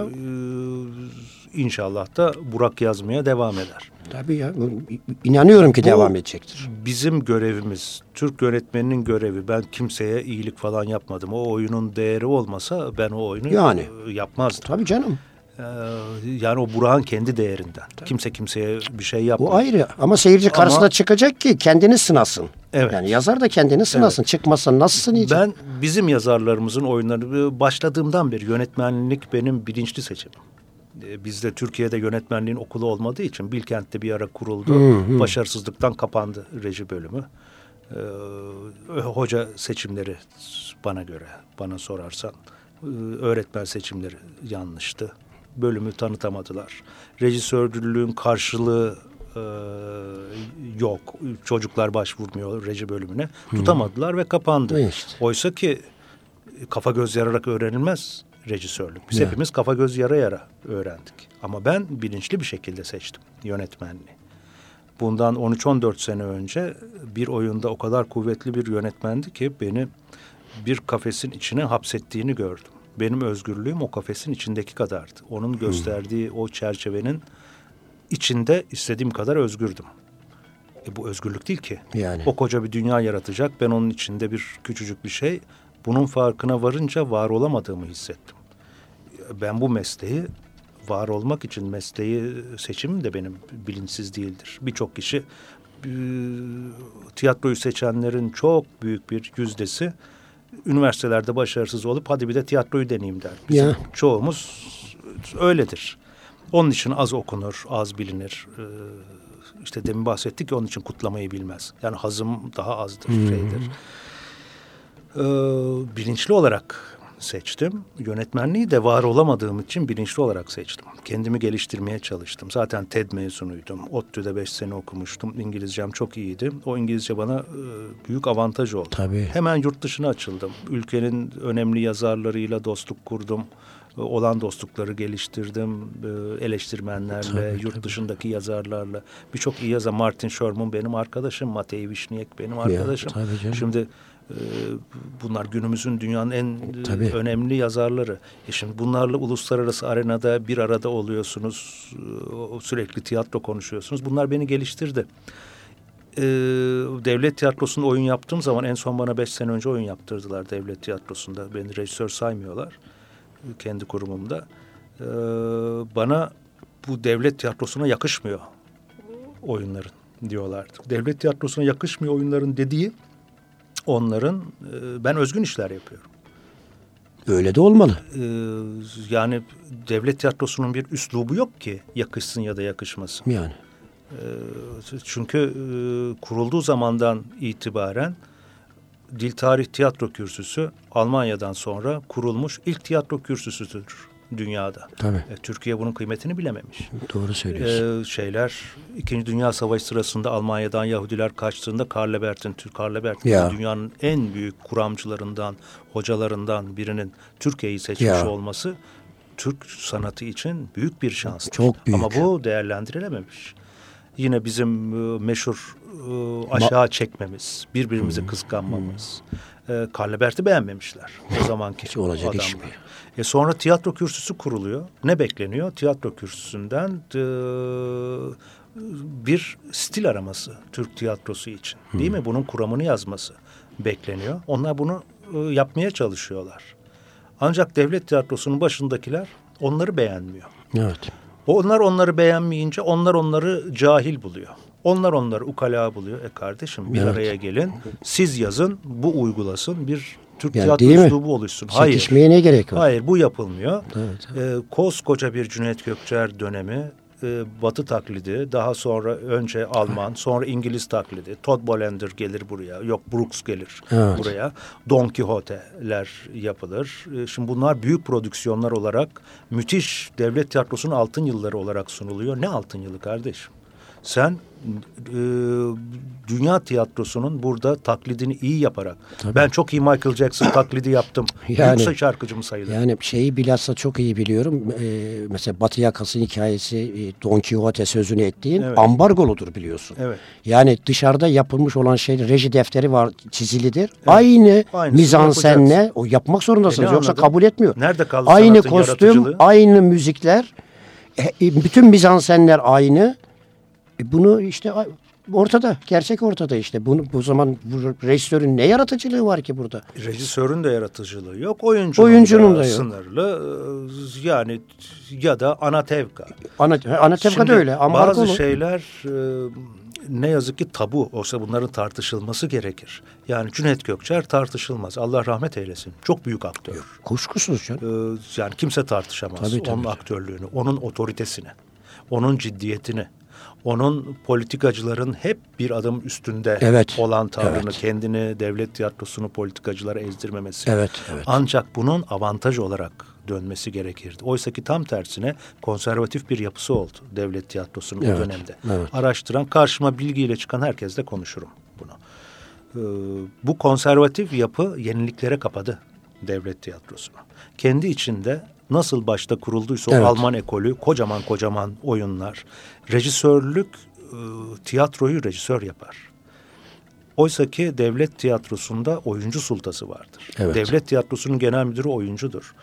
Ee, İnşallah da Burak yazmaya devam eder. Tabii ya. inanıyorum ki Bu- devam edecektir. Bizim görevimiz, Türk yönetmeninin görevi. Ben kimseye iyilik falan yapmadım. O oyunun değeri olmasa ben o oyunu Yani. yapmazdım. Tabii canım. Ee, yani o Burak'ın kendi değerinden. Kimse kimseye bir şey Bu yapmadı. ayrı ama seyirci karşısına Ama- çıkacak ki kendini sınasın. Evet. Yani yazar da kendini sınasın. Çıkmazsa nasıl sınayacak? Ben bizim yazarlarımızın oyunları başladığımdan beri yönetmenlik benim bilinçli seçimim. Ee, Bizde Türkiye'de yönetmenliğin okulu olmadığı için Bilkent'te bir ara kuruldu. Başarısızlıktan kapandı reji bölümü. Ee, hoca seçimleri bana göre, bana sorarsan e, öğretmen seçimleri yanlıştı. Bölümü tanıtamadılar. Rejisörlüğün karşılığı e, yok. Çocuklar başvurmuyor reji bölümüne. Tutamadılar ve kapandı. İşte. Oysa ki kafa göz yararak öğrenilmez rejisörlük. Biz Ya. hepimiz kafa göz yara yara öğrendik. Ama ben bilinçli bir şekilde seçtim yönetmenliği. Bundan 13-14 sene önce bir oyunda o kadar kuvvetli bir yönetmendi ki beni bir kafesin içine hapsettiğini gördüm. Benim özgürlüğüm o kafesin içindeki kadardı. Onun gösterdiği o çerçevenin içinde istediğim kadar özgürdüm. E bu özgürlük değil ki. Yani. O koca bir dünya yaratacak. Ben onun içinde bir küçücük bir şey. Bunun farkına varınca var olamadığımı hissettim. Ben bu mesleği var olmak için mesleği seçimim de benim bilinçsiz değildir. Birçok kişi e, tiyatroyu seçenlerin çok büyük bir yüzdesi üniversitelerde başarısız olup hadi bir de tiyatroyu deneyeyim der. Bizim Ya. çoğumuz öyledir. Onun için az okunur, az bilinir. Ee, işte demin bahsettik ya onun için kutlamayı bilmez. Yani hazım daha azdır, şeydir. Ee, bilinçli olarak seçtim. Yönetmenliği de var olamadığım için bilinçli olarak seçtim. Kendimi geliştirmeye çalıştım. Zaten TED mezunuydum. ODTÜ'de beş sene okumuştum. İngilizcem çok iyiydi. O İngilizce bana e, büyük avantaj oldu. Tabii. Hemen yurt dışına açıldım. Ülkenin önemli yazarlarıyla dostluk kurdum. E, Olan dostlukları geliştirdim. E, Eleştirmenlerle, yurt dışındaki yazarlarla. Birçok iyi yazar. Martin Sherman benim arkadaşım. Matei Vişniyek benim arkadaşım. tabii canım. Şimdi bunlar günümüzün dünyanın en e, Tabii. önemli yazarları. E şimdi bunlarla uluslararası arenada bir arada oluyorsunuz. E, Sürekli tiyatro konuşuyorsunuz. Bunlar beni geliştirdi. E, devlet tiyatrosunda oyun yaptığım zaman en son bana beş sene önce oyun yaptırdılar devlet tiyatrosunda. Beni rejisör saymıyorlar e, kendi kurumumda. E, bana bu devlet tiyatrosuna yakışmıyor oyunların diyorlardı. Devlet tiyatrosuna yakışmıyor oyunların dediği onların e, ben özgün işler yapıyorum. öyle de olmalı. E, yani devlet tiyatrosunun bir üslubu yok ki yakışsın ya da yakışmasın. Yani. E, çünkü e, kurulduğu zamandan itibaren Dil Tarih Tiyatro Kürsüsü Almanya'dan sonra kurulmuş ilk tiyatro kürsüsüdür dünyada. Tabii. E, Türkiye bunun kıymetini bilememiş. Doğru söylüyorsun. Ee, şeyler İkinci Dünya Savaşı sırasında Almanya'dan Yahudiler kaçtığında Karl Ebert'in Türk Karl Ebert'in Ya. dünyanın en büyük kuramcılarından, hocalarından birinin Türkiye'yi seçmiş Ya. olması Türk sanatı için büyük bir şanstır. Çok büyük. Ama bu değerlendirilememiş. Yine bizim e, meşhur e, aşağı çekmemiz, birbirimizi kıskanmamız. E, Karl Ebert'i beğenmemişler o zamanki olacak iş adamlar. mi? E sonra tiyatro kürsüsü kuruluyor. Ne bekleniyor? Tiyatro kürsüsünden e, bir stil araması Türk tiyatrosu için. Değil mi? Bunun kuramını yazması bekleniyor. Onlar bunu e, yapmaya çalışıyorlar. Ancak devlet tiyatrosunun başındakiler onları beğenmiyor. Evet. Onlar onları beğenmeyince onlar onları cahil buluyor. Onlar onları ukala buluyor. E kardeşim bir Evet. araya gelin. Siz yazın, bu uygulasın. Bir Türk Yani tiyatro mi? üslubu oluşsun. Hayır. Çekişmeye ne gerek var? Hayır bu yapılmıyor. Evet, Ee, koskoca bir Cüneyt Gökçer dönemi e, Batı taklidi, daha sonra önce Alman, sonra İngiliz taklidi. Todd Bollander gelir buraya, yok Brooks gelir Evet. buraya. Don Quixote'ler yapılır. E, Şimdi bunlar büyük prodüksiyonlar olarak müthiş devlet tiyatrosunun altın yılları olarak sunuluyor. Ne altın yılı kardeşim? Sen e, dünya tiyatrosunun burada taklidini iyi yaparak. Ben çok iyi Michael Jackson taklidi yaptım. Yani- Yüksek şarkıcı mı sayılır? Yani şeyi bilhassa çok iyi biliyorum. Ee, mesela Batı Yakası'nın hikayesi e, Don Quixote sözünü ettiğin Evet. ambargoludur biliyorsun. Evet. Yani dışarıda yapılmış olan şey reji defteri var çizilidir. Aynı Aynısını mizansenle o yapmak zorundasınız E ne yoksa anladın? kabul etmiyor. Nerede kaldı Aynı kostüm, aynı müzikler, e, e, bütün mizansenler aynı. E, bunu işte ortada, gerçek ortada işte. Bunu bu zaman bu rejisörün ne yaratıcılığı var ki burada? Rejisörün de yaratıcılığı yok. Oyuncunun, Oyuncunun da, da yok. sınırlı. Ee, Yani ya da ana tevka. Ana, ana tepka Şimdi da öyle. Ambargolu. bazı şeyler e, ne yazık ki tabu. Oysa bunların tartışılması gerekir. Yani Cüneyt Gökçer tartışılmaz. Allah rahmet eylesin. Çok büyük aktör. Kuşkusuz canım. Ee, yani kimse tartışamaz Tabii, tabii, onun aktörlüğünü, onun otoritesini, onun ciddiyetini, onun politikacıların hep bir adım üstünde Evet, olan tavrını, evet. kendini, devlet tiyatrosunu politikacılara ezdirmemesi. Evet, evet. Ancak bunun avantaj olarak dönmesi gerekirdi. Oysa ki tam tersine konservatif bir yapısı oldu devlet tiyatrosunun Evet, o dönemde. evet. Araştıran, karşıma bilgiyle çıkan herkesle konuşurum bunu. Ee, bu konservatif yapı yeniliklere kapadı devlet tiyatrosunu. Kendi içinde nasıl başta kurulduysa o Evet. Alman ekolü kocaman kocaman oyunlar. Rejisörlük e, tiyatroyu rejisör yapar. Oysa ki devlet tiyatrosunda oyuncu sultası vardır. Evet. Devlet tiyatrosunun genel müdürü oyuncudur.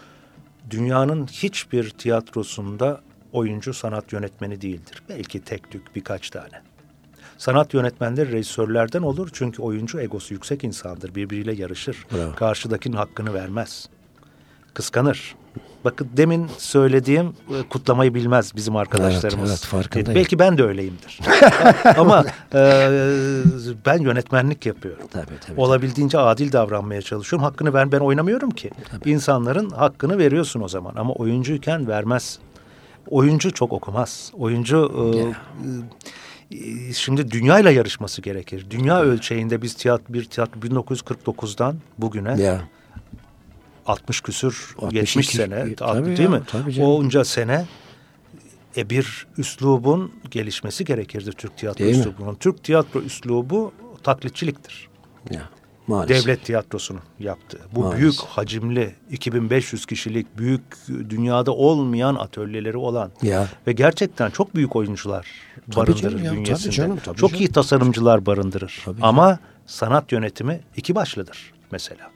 Dünyanın hiçbir tiyatrosunda oyuncu sanat yönetmeni değildir. Belki tek tük birkaç tane. Sanat yönetmenleri rejisörlerden olur çünkü oyuncu egosu yüksek insandır. Birbiriyle yarışır. Bravo. Karşıdakinin hakkını vermez. Kıskanır. Bakın demin söylediğim e, kutlamayı bilmez bizim arkadaşlarımız. evet, farkındayım. E, Belki ben de öyleyimdir. Ama e, ben yönetmenlik yapıyorum. Tabii, tabii. Olabildiğince adil davranmaya çalışıyorum. Hakkını ben ben oynamıyorum ki. İnsanların hakkını veriyorsun o zaman ama oyuncuyken vermez. Oyuncu çok okumaz. Oyuncu e, e, şimdi dünyayla yarışması gerekir. Dünya ölçeğinde biz tiyatro bir tiyatro 1949'dan bugüne Ya. 60 küsür 62 70 sene tabii tabii ya, değil mi? tabii canım. Onca sene e, bir üslubun gelişmesi gerekirdi Türk tiyatro Değil mi? üslubunun. Türk tiyatro üslubu taklitçiliktir. Ya. Maalesef. Devlet tiyatrosunun yaptığı. Bu Maalesef. büyük hacimli 2500 kişilik büyük dünyada olmayan atölyeleri olan Ya. ve gerçekten çok büyük oyuncular Tabii barındırır canım ya, tabii bünyesinde. canım, tabii çok canım. iyi tasarımcılar barındırır. Tabii Ama sanat yönetimi iki başlıdır mesela.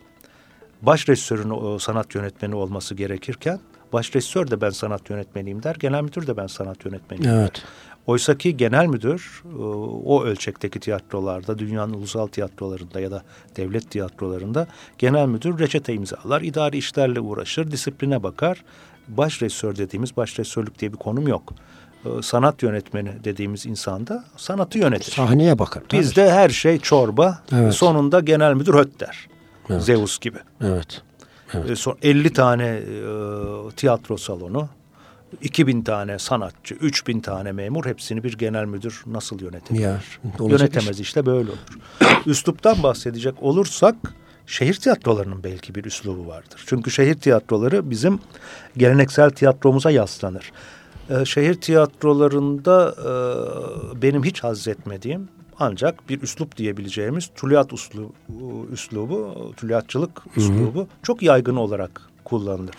Baş rejisörün sanat yönetmeni olması gerekirken baş rejisör de ben sanat yönetmeniyim der. Genel müdür de ben sanat yönetmeniyim Evet. der. Oysa ki genel müdür o ölçekteki tiyatrolarda, dünyanın ulusal tiyatrolarında ya da devlet tiyatrolarında genel müdür reçete imzalar, idari işlerle uğraşır, disipline bakar. Baş rejisör dediğimiz, baş rejisörlük diye bir konum yok. E, Sanat yönetmeni dediğimiz insan da sanatı yönetir. Sahneye bakar. Bizde her şey çorba, Evet. sonunda genel müdür höt der. Evet. Zeus gibi. Evet. E, son 50 tane e, tiyatro salonu, 2000 tane sanatçı, 3000 tane memur hepsini bir genel müdür nasıl? Ya, olacak Yönetemez işte böyle olur. Üsluptan bahsedecek olursak şehir tiyatrolarının belki bir üslubu vardır. Çünkü şehir tiyatroları bizim geleneksel tiyatromuza yaslanır. E, şehir tiyatrolarında e, benim hiç haz etmediğim ancak bir üslup diyebileceğimiz tülyat uslu, üslubu, tülyatçılık üslubu çok yaygın olarak kullanılır.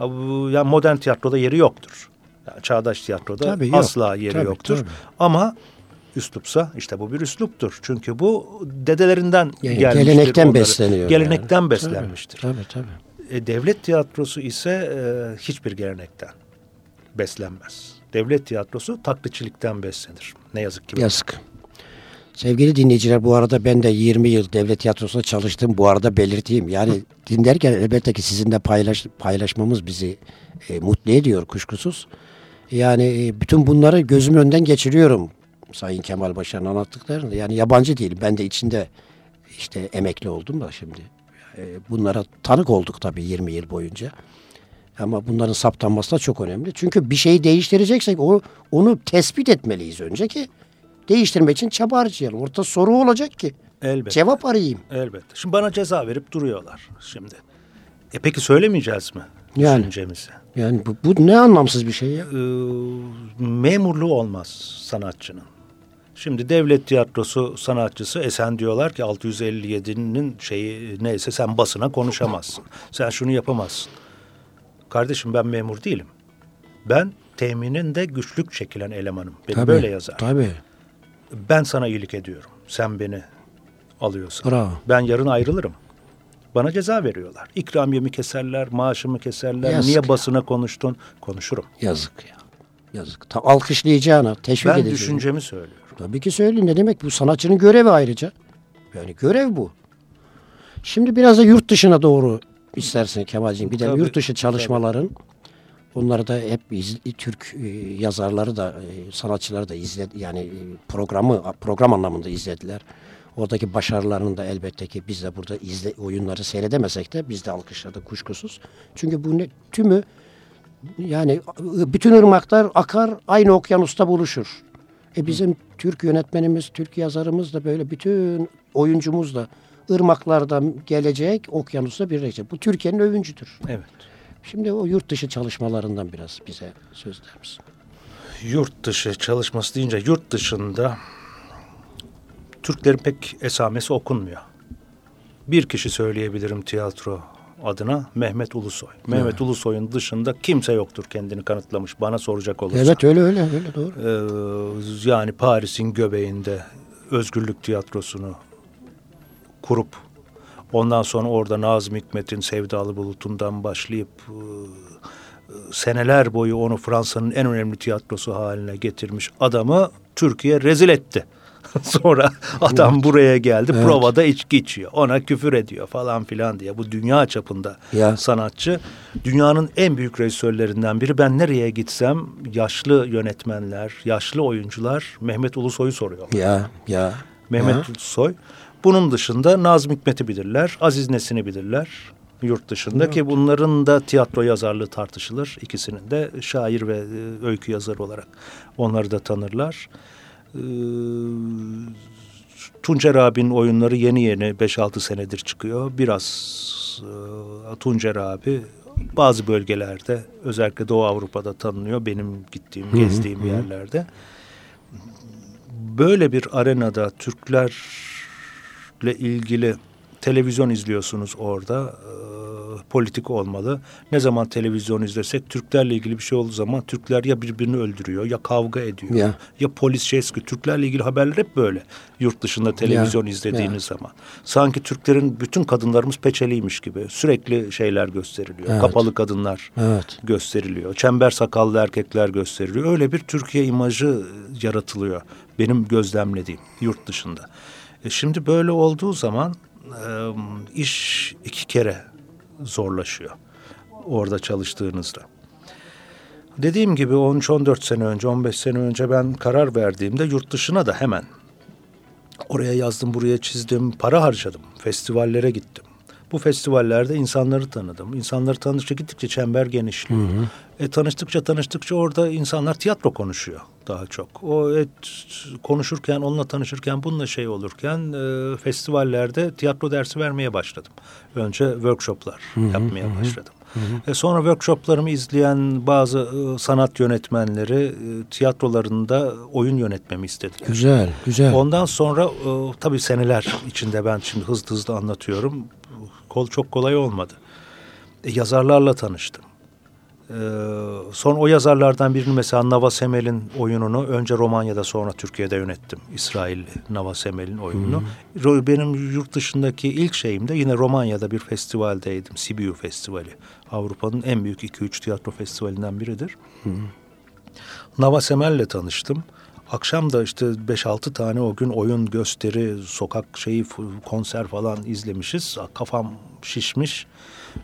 Bu- Yani modern tiyatroda yeri yoktur. Yani çağdaş tiyatroda Tabii yok. asla yeri Tabii, yoktur. tabii. Ama üslupsa işte bu bir üsluptur. Çünkü bu dedelerinden Yani gelmiştir. gelenekten onları. besleniyor. Gelenekten yani. beslenmiştir. Tabii tabii. E, devlet tiyatrosu ise e, hiçbir gelenekten beslenmez. Devlet tiyatrosu taklitçilikten beslenir. Ne yazık ki. Yazık. Sevgili dinleyiciler bu arada ben de 20 yıl devlet tiyatrosunda çalıştım. Bu arada belirteyim. Yani dinlerken elbette ki sizinle paylaş, paylaşmamız bizi e, mutlu ediyor kuşkusuz. Yani e, bütün bunları gözüm önden geçiriyorum. Sayın Kemal Başar'ın anlattıklarını. Yani yabancı değilim. Ben de içinde işte emekli oldum da şimdi. E, bunlara tanık olduk tabii 20 yıl boyunca. Ama bunların saptanması da çok önemli. Çünkü bir şeyi değiştireceksek o, onu tespit etmeliyiz önce ki değiştirmek için çaba harcayalım. Orta soru olacak ki. Elbette. Cevap arayayım. Elbette. Şimdi bana ceza verip duruyorlar şimdi. E peki söylemeyeceğiz mi? Yani. Düşüncemizi. Yani bu, bu ne anlamsız bir şey ya. Ee, memurluğu olmaz sanatçının. Şimdi devlet tiyatrosu sanatçısı e sen diyorlar ki 657'nin şeyi neyse sen basına konuşamazsın. Sen şunu yapamazsın. Kardeşim ben memur değilim. Ben temininde güçlük çekilen elemanım. Beni Tabii, böyle yazar. Tabii. Ben sana iyilik ediyorum. Sen beni alıyorsun. Bravo. Ben yarın ayrılırım. Bana ceza veriyorlar. İkramiyemi keserler, maaşımı keserler. Yazık Niye ya. basına konuştun? Konuşurum. Yazık ya. Yazık. Ta, alkışlayacağına, teşvik Ben edeceğine. düşüncemi söylüyorum. Tabii ki söyleyeyim. Ne demek? Bu sanatçının görevi ayrıca. Yani görev bu. Şimdi biraz da yurt dışına doğru istersen Kemal'cim gidelim. Tabii, yurt dışı çalışmaların onları da hep iz- Türk e, yazarları da e, sanatçıları da izledi. Yani e, programı program anlamında izlediler. Oradaki başarılarını da elbette ki biz de burada izle, oyunları seyredemesek de biz de alkışladık kuşkusuz. Çünkü bu ne, tümü yani bütün ırmaklar akar aynı okyanusta buluşur. E bizim Türk yönetmenimiz, Türk yazarımız da böyle bütün oyuncumuz da ırmaklardan gelecek, okyanusta birleşecek. Bu Türkiye'nin övüncüdür. Evet. Şimdi o yurt dışı çalışmalarından biraz bize söz der misin? Yurt dışı çalışması deyince yurt dışında Türklerin pek esamesi okunmuyor. Bir kişi söyleyebilirim tiyatro adına Mehmet Ulusoy. Mehmet Ulusoy'un dışında kimse yoktur kendini kanıtlamış bana soracak olursa. Evet öyle öyle öyle doğru. Ee, yani Paris'in göbeğinde özgürlük tiyatrosunu kurup ondan sonra orada Nazım Hikmet'in Sevdalı Bulut'undan başlayıp e, seneler boyu onu Fransa'nın en önemli tiyatrosu haline getirmiş adamı Türkiye rezil etti. Sonra adam buraya geldi Evet. provada içki içiyor. Ona küfür ediyor falan filan diye. Bu dünya çapında Ya. sanatçı. Dünyanın en büyük rejisörlerinden biri. Ben nereye gitsem yaşlı yönetmenler, yaşlı oyuncular Mehmet Ulusoy'u soruyor. Ya ya. Mehmet ya. Ulusoy. Bunun dışında Nazım Hikmet'i bilirler, Aziz Nesin'i bilirler yurt dışında ki bunların da tiyatro yazarlığı tartışılır. İkisinin de şair ve e, öykü yazarı olarak onları da tanırlar. Ee, Tuncer abinin oyunları yeni yeni 5-6 senedir çıkıyor. Biraz e, Tuncer abi bazı bölgelerde özellikle Doğu Avrupa'da tanınıyor. Benim gittiğim, gezdiğim yerlerde. Böyle bir arenada Türklerle ilgili televizyon izliyorsunuz orada. e, politik olmalı. Ne zaman televizyon izlesek Türklerle ilgili bir şey olduğu zaman Türkler ya birbirini öldürüyor ya kavga ediyor. Ya. Ya polis şey sıkıyor. Türklerle ilgili haberler hep böyle. Yurt dışında televizyon Ya, izlediğiniz ya. zaman. Sanki Türklerin bütün kadınlarımız peçeliymiş gibi. Sürekli şeyler gösteriliyor. Evet. Kapalı kadınlar Evet. gösteriliyor. Çember sakallı erkekler gösteriliyor. Öyle bir Türkiye imajı yaratılıyor. Benim gözlemlediğim yurt dışında. E şimdi böyle olduğu zaman e, iş iki kere zorlaşıyor. Orada çalıştığınızda. Dediğim gibi 13-14 sene önce, 15 sene önce ben karar verdiğimde yurt dışına da hemen oraya yazdım, buraya çizdim, para harcadım. Festivallere gittim. Bu festivallerde insanları tanıdım. İnsanları tanıştıkça gittikçe çember genişliyor. E, tanıştıkça tanıştıkça orada insanlar tiyatro konuşuyor daha çok. O et, konuşurken, onunla tanışırken, bununla şey olurken e, festivallerde tiyatro dersi vermeye başladım. Önce workshoplar yapmaya başladım. E, sonra workshoplarımı izleyen bazı e, sanat yönetmenleri e, tiyatrolarında oyun yönetmemi istediler. Güzel, güzel. Ondan sonra e, tabii seneler içinde ben şimdi hızlı hızlı anlatıyorum. Kol çok kolay olmadı. E, yazarlarla tanıştım. E, son o yazarlardan birini mesela Nava Semel'in oyununu önce Romanya'da sonra Türkiye'de yönettim. İsrailli Nava Semel'in oyununu. Ro- Benim yurt dışındaki ilk şeyim de yine Romanya'da bir festivaldeydim. Sibiu Festivali. Avrupa'nın en büyük 2-3 tiyatro festivalinden biridir. Nava Semel'le tanıştım. Akşam da işte 5-6 tane o gün oyun gösteri, sokak şeyi konser falan izlemişiz. Kafam şişmiş.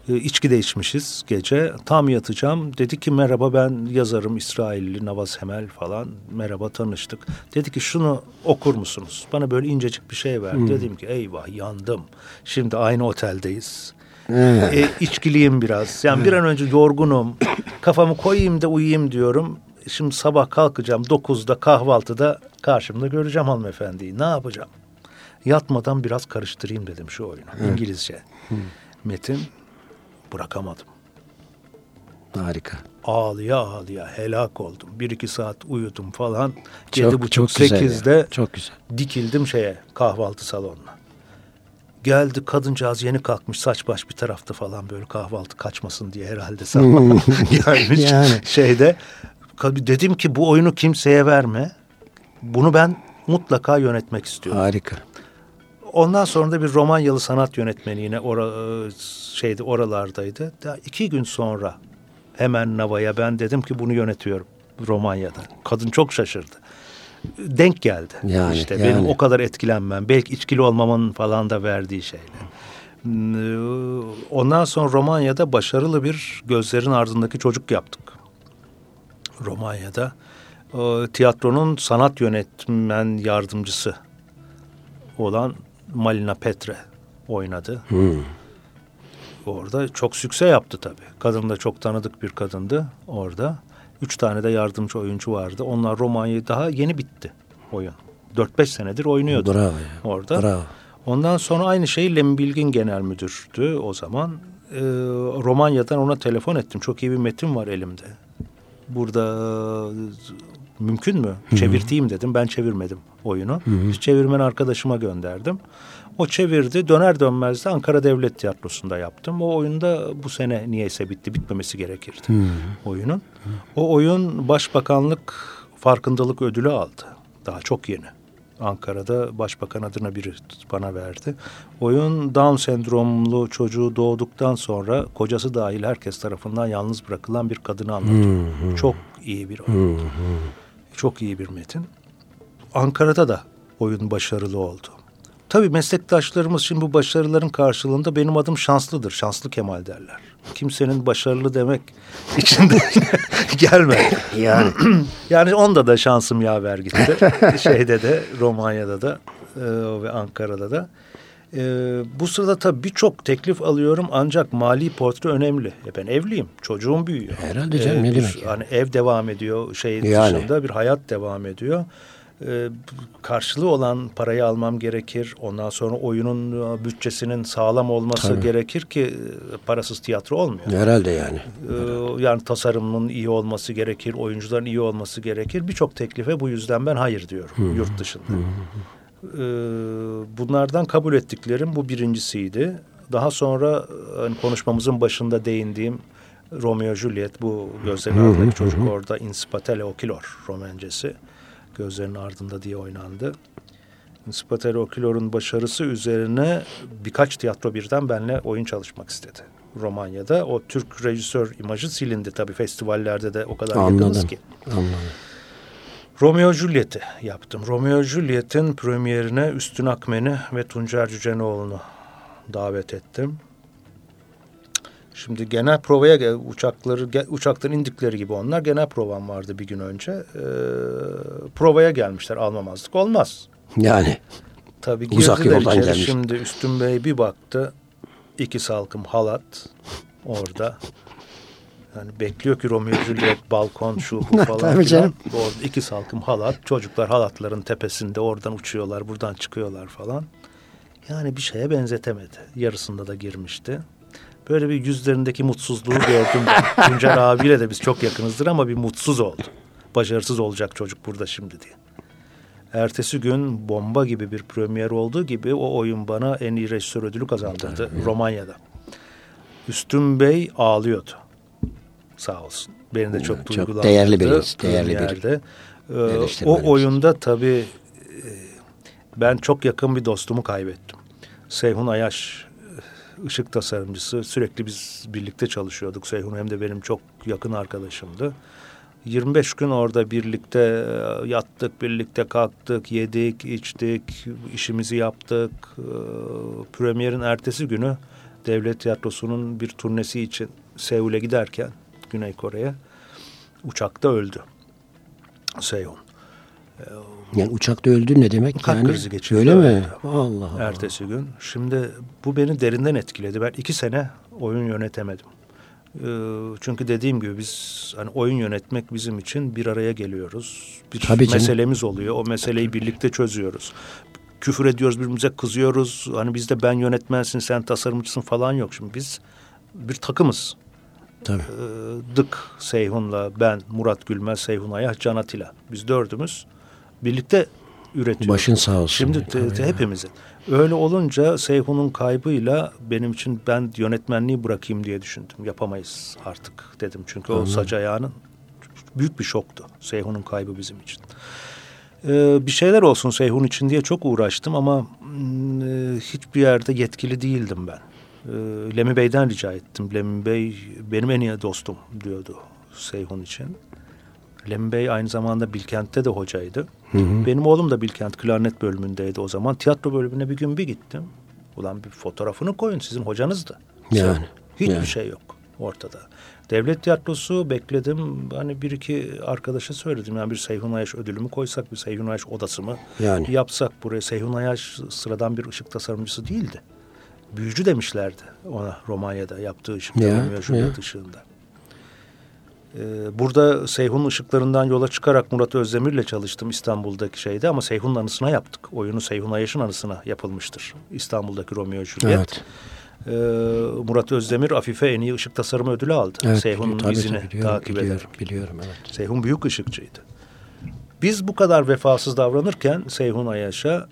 E, içki de içmişiz gece. Tam yatacağım. Dedi ki merhaba ben yazarım İsrailli Navaz Hemel falan. Merhaba tanıştık. Dedi ki şunu okur musunuz? Bana böyle incecik bir şey verdi. Hmm. Dedim ki eyvah yandım. Şimdi aynı oteldeyiz. e, içkiliyim biraz. Yani bir an önce yorgunum. Kafamı koyayım da uyuyayım diyorum. Şimdi sabah kalkacağım dokuzda kahvaltıda karşımda göreceğim hanımefendiyi. Ne yapacağım? Yatmadan biraz karıştırayım dedim şu oyunu. Evet. İngilizce. Hı. Metin bırakamadım. Harika. Ağlıya ağlıya helak oldum. Bir iki saat uyudum falan. Yedi buçuk sekizde çok güzel. dikildim şeye kahvaltı salonuna. Geldi kadıncağız yeni kalkmış saç baş bir tarafta falan böyle kahvaltı kaçmasın diye herhalde sabah gelmiş yani. şeyde. Dedim ki bu oyunu kimseye verme. Bunu ben mutlaka yönetmek istiyorum. Harika. Ondan sonra da bir Romanyalı sanat yönetmeni yine ora, e, şeydi oralardaydı. Daha iki gün sonra hemen Nava'ya ben dedim ki bunu yönetiyorum Romanya'da. Kadın çok şaşırdı. Denk geldi. Yani, işte yani. benim o kadar etkilenmem, belki içkili olmamın falan da verdiği şeyler. Hmm, ondan sonra Romanya'da başarılı bir gözlerin ardındaki çocuk yaptık. Romanya'da tiyatronun sanat yönetmen yardımcısı olan Malina Petre oynadı. Hmm. Orada çok sükse yaptı tabii. Kadın da çok tanıdık bir kadındı orada. Üç tane de yardımcı oyuncu vardı. Onlar Romanya'yı daha yeni bitti oyun. 4-5 senedir oynuyordu Bravo ya. orada. Bravo. Ondan sonra aynı şey Lem Bilgin genel müdürdü o zaman. Ee, Romanya'dan ona telefon ettim. Çok iyi bir metin var elimde. Burada mümkün mü? Hı-hı. Çevirteyim dedim. Ben çevirmedim oyunu. Hı-hı. Çevirmen arkadaşıma gönderdim. O çevirdi. Döner dönmez de Ankara Devlet Tiyatrosu'nda yaptım. O oyunda bu sene niyeyse bitti. Bitmemesi gerekirdi Hı-hı. oyunun. O oyun Başbakanlık farkındalık ödülü aldı. Daha çok yeni. Ankara'da başbakan adına biri bana verdi. Oyun Down sendromlu çocuğu doğduktan sonra kocası dahil herkes tarafından yalnız bırakılan bir kadını anlatıyor. Hmm, Çok iyi bir oyun. Hmm, Çok iyi bir metin. Ankara'da da oyun başarılı oldu. Tabii meslektaşlarımız şimdi bu başarıların karşılığında benim adım şanslıdır. Şanslı Kemal derler. Kimsenin başarılı demek içinde gelmedi. Yani. yani onda da şansım yaver gitti. Şeyde de Romanya'da da e, ve Ankara'da da. E, bu sırada tabii birçok teklif alıyorum ancak mali portre önemli. E ben evliyim. Çocuğum büyüyor. Herhalde canım e, ne demek? Hani ev devam ediyor. Şey yani. dışında bir hayat devam ediyor e, karşılığı olan parayı almam gerekir. Ondan sonra oyunun e, bütçesinin sağlam olması Tabii. gerekir ki e, parasız tiyatro olmuyor. Herhalde yani. Ee, yani tasarımın iyi olması gerekir, oyuncuların iyi olması gerekir. Birçok teklife bu yüzden ben hayır diyorum Hı. yurt dışında. Hı. Ee, bunlardan kabul ettiklerim bu birincisiydi. Daha sonra hani konuşmamızın başında değindiğim Romeo Juliet bu gözlerin ardındaki çocuk orada Inspatele Okilor romancesi gözlerinin ardında diye oynandı. Spatero Oculor'un başarısı üzerine birkaç tiyatro birden benle oyun çalışmak istedi. Romanya'da o Türk rejisör imajı silindi tabii festivallerde de o kadar Anladım. yakınız ki. Anladım. Romeo Juliet'i yaptım. Romeo Juliet'in premierine Üstün Akmen'i ve Tuncer Cücenoğlu'nu davet ettim. Şimdi genel provaya uçakları uçaktan indikleri gibi onlar genel provam vardı bir gün önce. Ee, provaya gelmişler almamazlık olmaz. Yani. Tabii Uzak yoldan içeri. gelmiş. Şimdi Üstün Bey bir baktı. iki salkım halat orada. Yani bekliyor ki Romeo Juliet balkon şu bu falan. Tabii canım. Orada iki salkım halat. Çocuklar halatların tepesinde oradan uçuyorlar buradan çıkıyorlar falan. Yani bir şeye benzetemedi. Yarısında da girmişti. Böyle bir yüzlerindeki mutsuzluğu gördüm. Tuncer abiyle de biz çok yakınızdır ama bir mutsuz oldu. Başarısız olacak çocuk burada şimdi diye. Ertesi gün bomba gibi bir premier olduğu gibi o oyun bana en iyi rejisör ödülü kazandırdı Romanya'da. Üstün Bey ağlıyordu. Sağ olsun. Beni de çok çok duygulandırdı. Değerli bir değerli yerde. Ee, o oyunda tabii e, ben çok yakın bir dostumu kaybettim. Seyhun Ayaş ışık tasarımcısı. Sürekli biz birlikte çalışıyorduk. Seyhun hem de benim çok yakın arkadaşımdı. 25 gün orada birlikte e, yattık, birlikte kalktık, yedik, içtik, işimizi yaptık. E, premierin ertesi günü Devlet Tiyatrosu'nun bir turnesi için Seul'e giderken Güney Kore'ye uçakta öldü. Seyhun. Yani uçakta öldü ne demek? Kalp yani? krizi geçirdi. Öyle mi? Allah Allah. Ertesi gün. Şimdi bu beni derinden etkiledi. Ben iki sene oyun yönetemedim. Ee, çünkü dediğim gibi biz hani oyun yönetmek bizim için bir araya geliyoruz. Bir Tabii canım. meselemiz oluyor. O meseleyi birlikte çözüyoruz. Küfür ediyoruz birbirimize kızıyoruz. Hani bizde ben yönetmensin sen tasarımcısın falan yok. Şimdi biz bir takımız. Tabii. Ee, Dık Seyhun'la ben Murat Gülmez, Seyhun Ayah, Can Atilla. Biz dördümüz birlikte üretiyoruz. Başın sağ olsun. Şimdi te- te- hepimizin. Öyle olunca Seyhun'un kaybıyla benim için ben yönetmenliği bırakayım diye düşündüm. Yapamayız artık dedim. Çünkü o sac ayağının büyük bir şoktu. Seyhun'un kaybı bizim için. Ee, bir şeyler olsun Seyhun için diye çok uğraştım ama mm, e, hiçbir yerde yetkili değildim ben. Ee, Lemi Bey'den rica ettim. Lemi Bey benim en iyi dostum diyordu Seyhun için. Lemi Bey aynı zamanda Bilkent'te de hocaydı. Benim oğlum da Bilkent klarnet bölümündeydi o zaman. Tiyatro bölümüne bir gün bir gittim. Ulan bir fotoğrafını koyun sizin hocanızdı. Yani, Hiçbir yani. şey yok ortada. Devlet tiyatrosu bekledim. Hani bir iki arkadaşa söyledim. Yani bir Seyhun Ayaş ödülü mü koysak, bir Seyhun Ayaş odası mı Yani. yapsak buraya. Seyhun Ayaş sıradan bir ışık tasarımcısı değildi. Büyücü demişlerdi ona Romanya'da yaptığı ışıkta, Ya, ya. ışığında. Ee, burada Seyhun ışıklarından yola çıkarak Murat Özdemir'le çalıştım İstanbul'daki şeyde ama Seyhun'un anısına yaptık. Oyunu Seyhun Ayaş'ın anısına yapılmıştır. İstanbul'daki Romeo Juliet. Evet. Ee, Murat Özdemir Afife en iyi ışık tasarımı ödülü aldı. Evet, Seyhun'un izini biliyorum, takip biliyorum, ederek. Biliyorum evet. Seyhun büyük ışıkçıydı. Biz bu kadar vefasız davranırken Seyhun Ayaş'a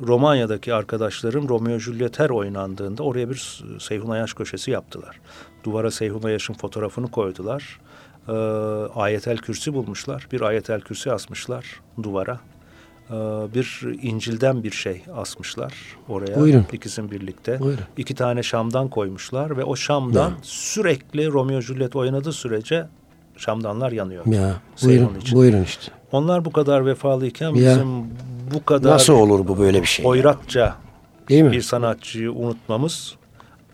Romanya'daki arkadaşlarım Romeo Juliet her oynandığında oraya bir Seyhun Ayaş köşesi yaptılar. Duvara Seyhun Ayaş'ın fotoğrafını koydular. Ee, ayetel kürsi bulmuşlar. Bir ayetel kürsi asmışlar duvara. Ee, bir İncil'den bir şey asmışlar oraya. Buyurun. İkisinin birlikte. Buyurun. İki tane Şam'dan koymuşlar ve o Şam'dan Ya. sürekli Romeo Juliet oynadığı sürece Şamdanlar yanıyor. Ya buyurun, için. buyurun işte. Onlar bu kadar vefalıyken Ya. bizim bu kadar Nasıl olur bu böyle bir şey? oyrakça Değil mi? bir sanatçıyı unutmamız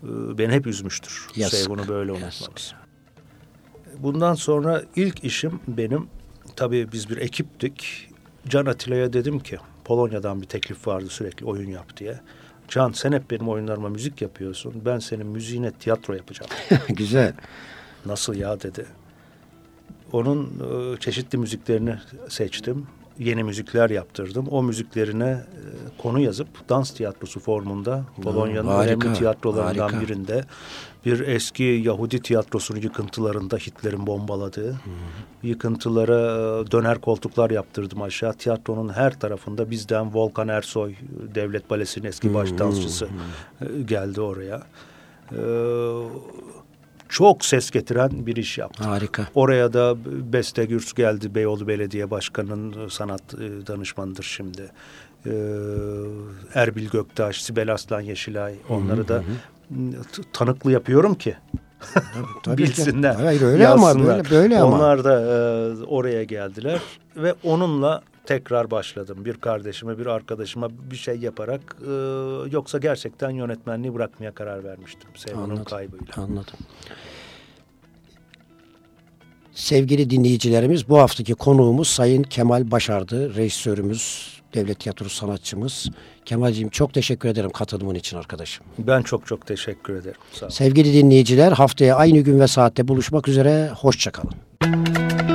e, beni hep üzmüştür. Yazık, Seyhun'u böyle yazık. Bundan sonra ilk işim benim tabii biz bir ekiptik. Can Atilla'ya dedim ki Polonya'dan bir teklif vardı sürekli oyun yap diye. Can sen hep benim oyunlarıma müzik yapıyorsun. Ben senin müziğine tiyatro yapacağım. Güzel. Nasıl ya dedi. Onun e, çeşitli müziklerini seçtim. Yeni müzikler yaptırdım. O müziklerine e, konu yazıp dans tiyatrosu formunda Polonya'nın önemli tiyatrolarından harika. birinde bir eski Yahudi tiyatrosunun yıkıntılarında Hitler'in bombaladığı yıkıntılara e, döner koltuklar yaptırdım aşağı. Tiyatronun her tarafında bizden Volkan Ersoy Devlet Balesi'nin eski baş dansçısı e, geldi oraya. E, çok ses getiren bir iş yaptı. Harika. Oraya da Beste Gürs geldi. Beyoğlu Belediye Başkanı'nın sanat e, danışmanıdır şimdi. Ee, Erbil Göktaş, Sibel Aslan Yeşilay onları da t- tanıklı yapıyorum ki Tabii ki. bilsinler. Hayır öyle ama yazsınlar. böyle, böyle ama. Onlar da e, oraya geldiler ve onunla tekrar başladım. Bir kardeşime, bir arkadaşıma bir şey yaparak e, yoksa gerçekten yönetmenliği bırakmaya karar vermiştim. Anladım. kaybıyla. Anladım. Sevgili dinleyicilerimiz bu haftaki konuğumuz Sayın Kemal Başardı. Rejisörümüz, devlet tiyatrosu sanatçımız. Kemal'ciğim çok teşekkür ederim katılımın için arkadaşım. Ben çok çok teşekkür ederim. Sağ olun. Sevgili dinleyiciler haftaya aynı gün ve saatte buluşmak üzere. Hoşçakalın.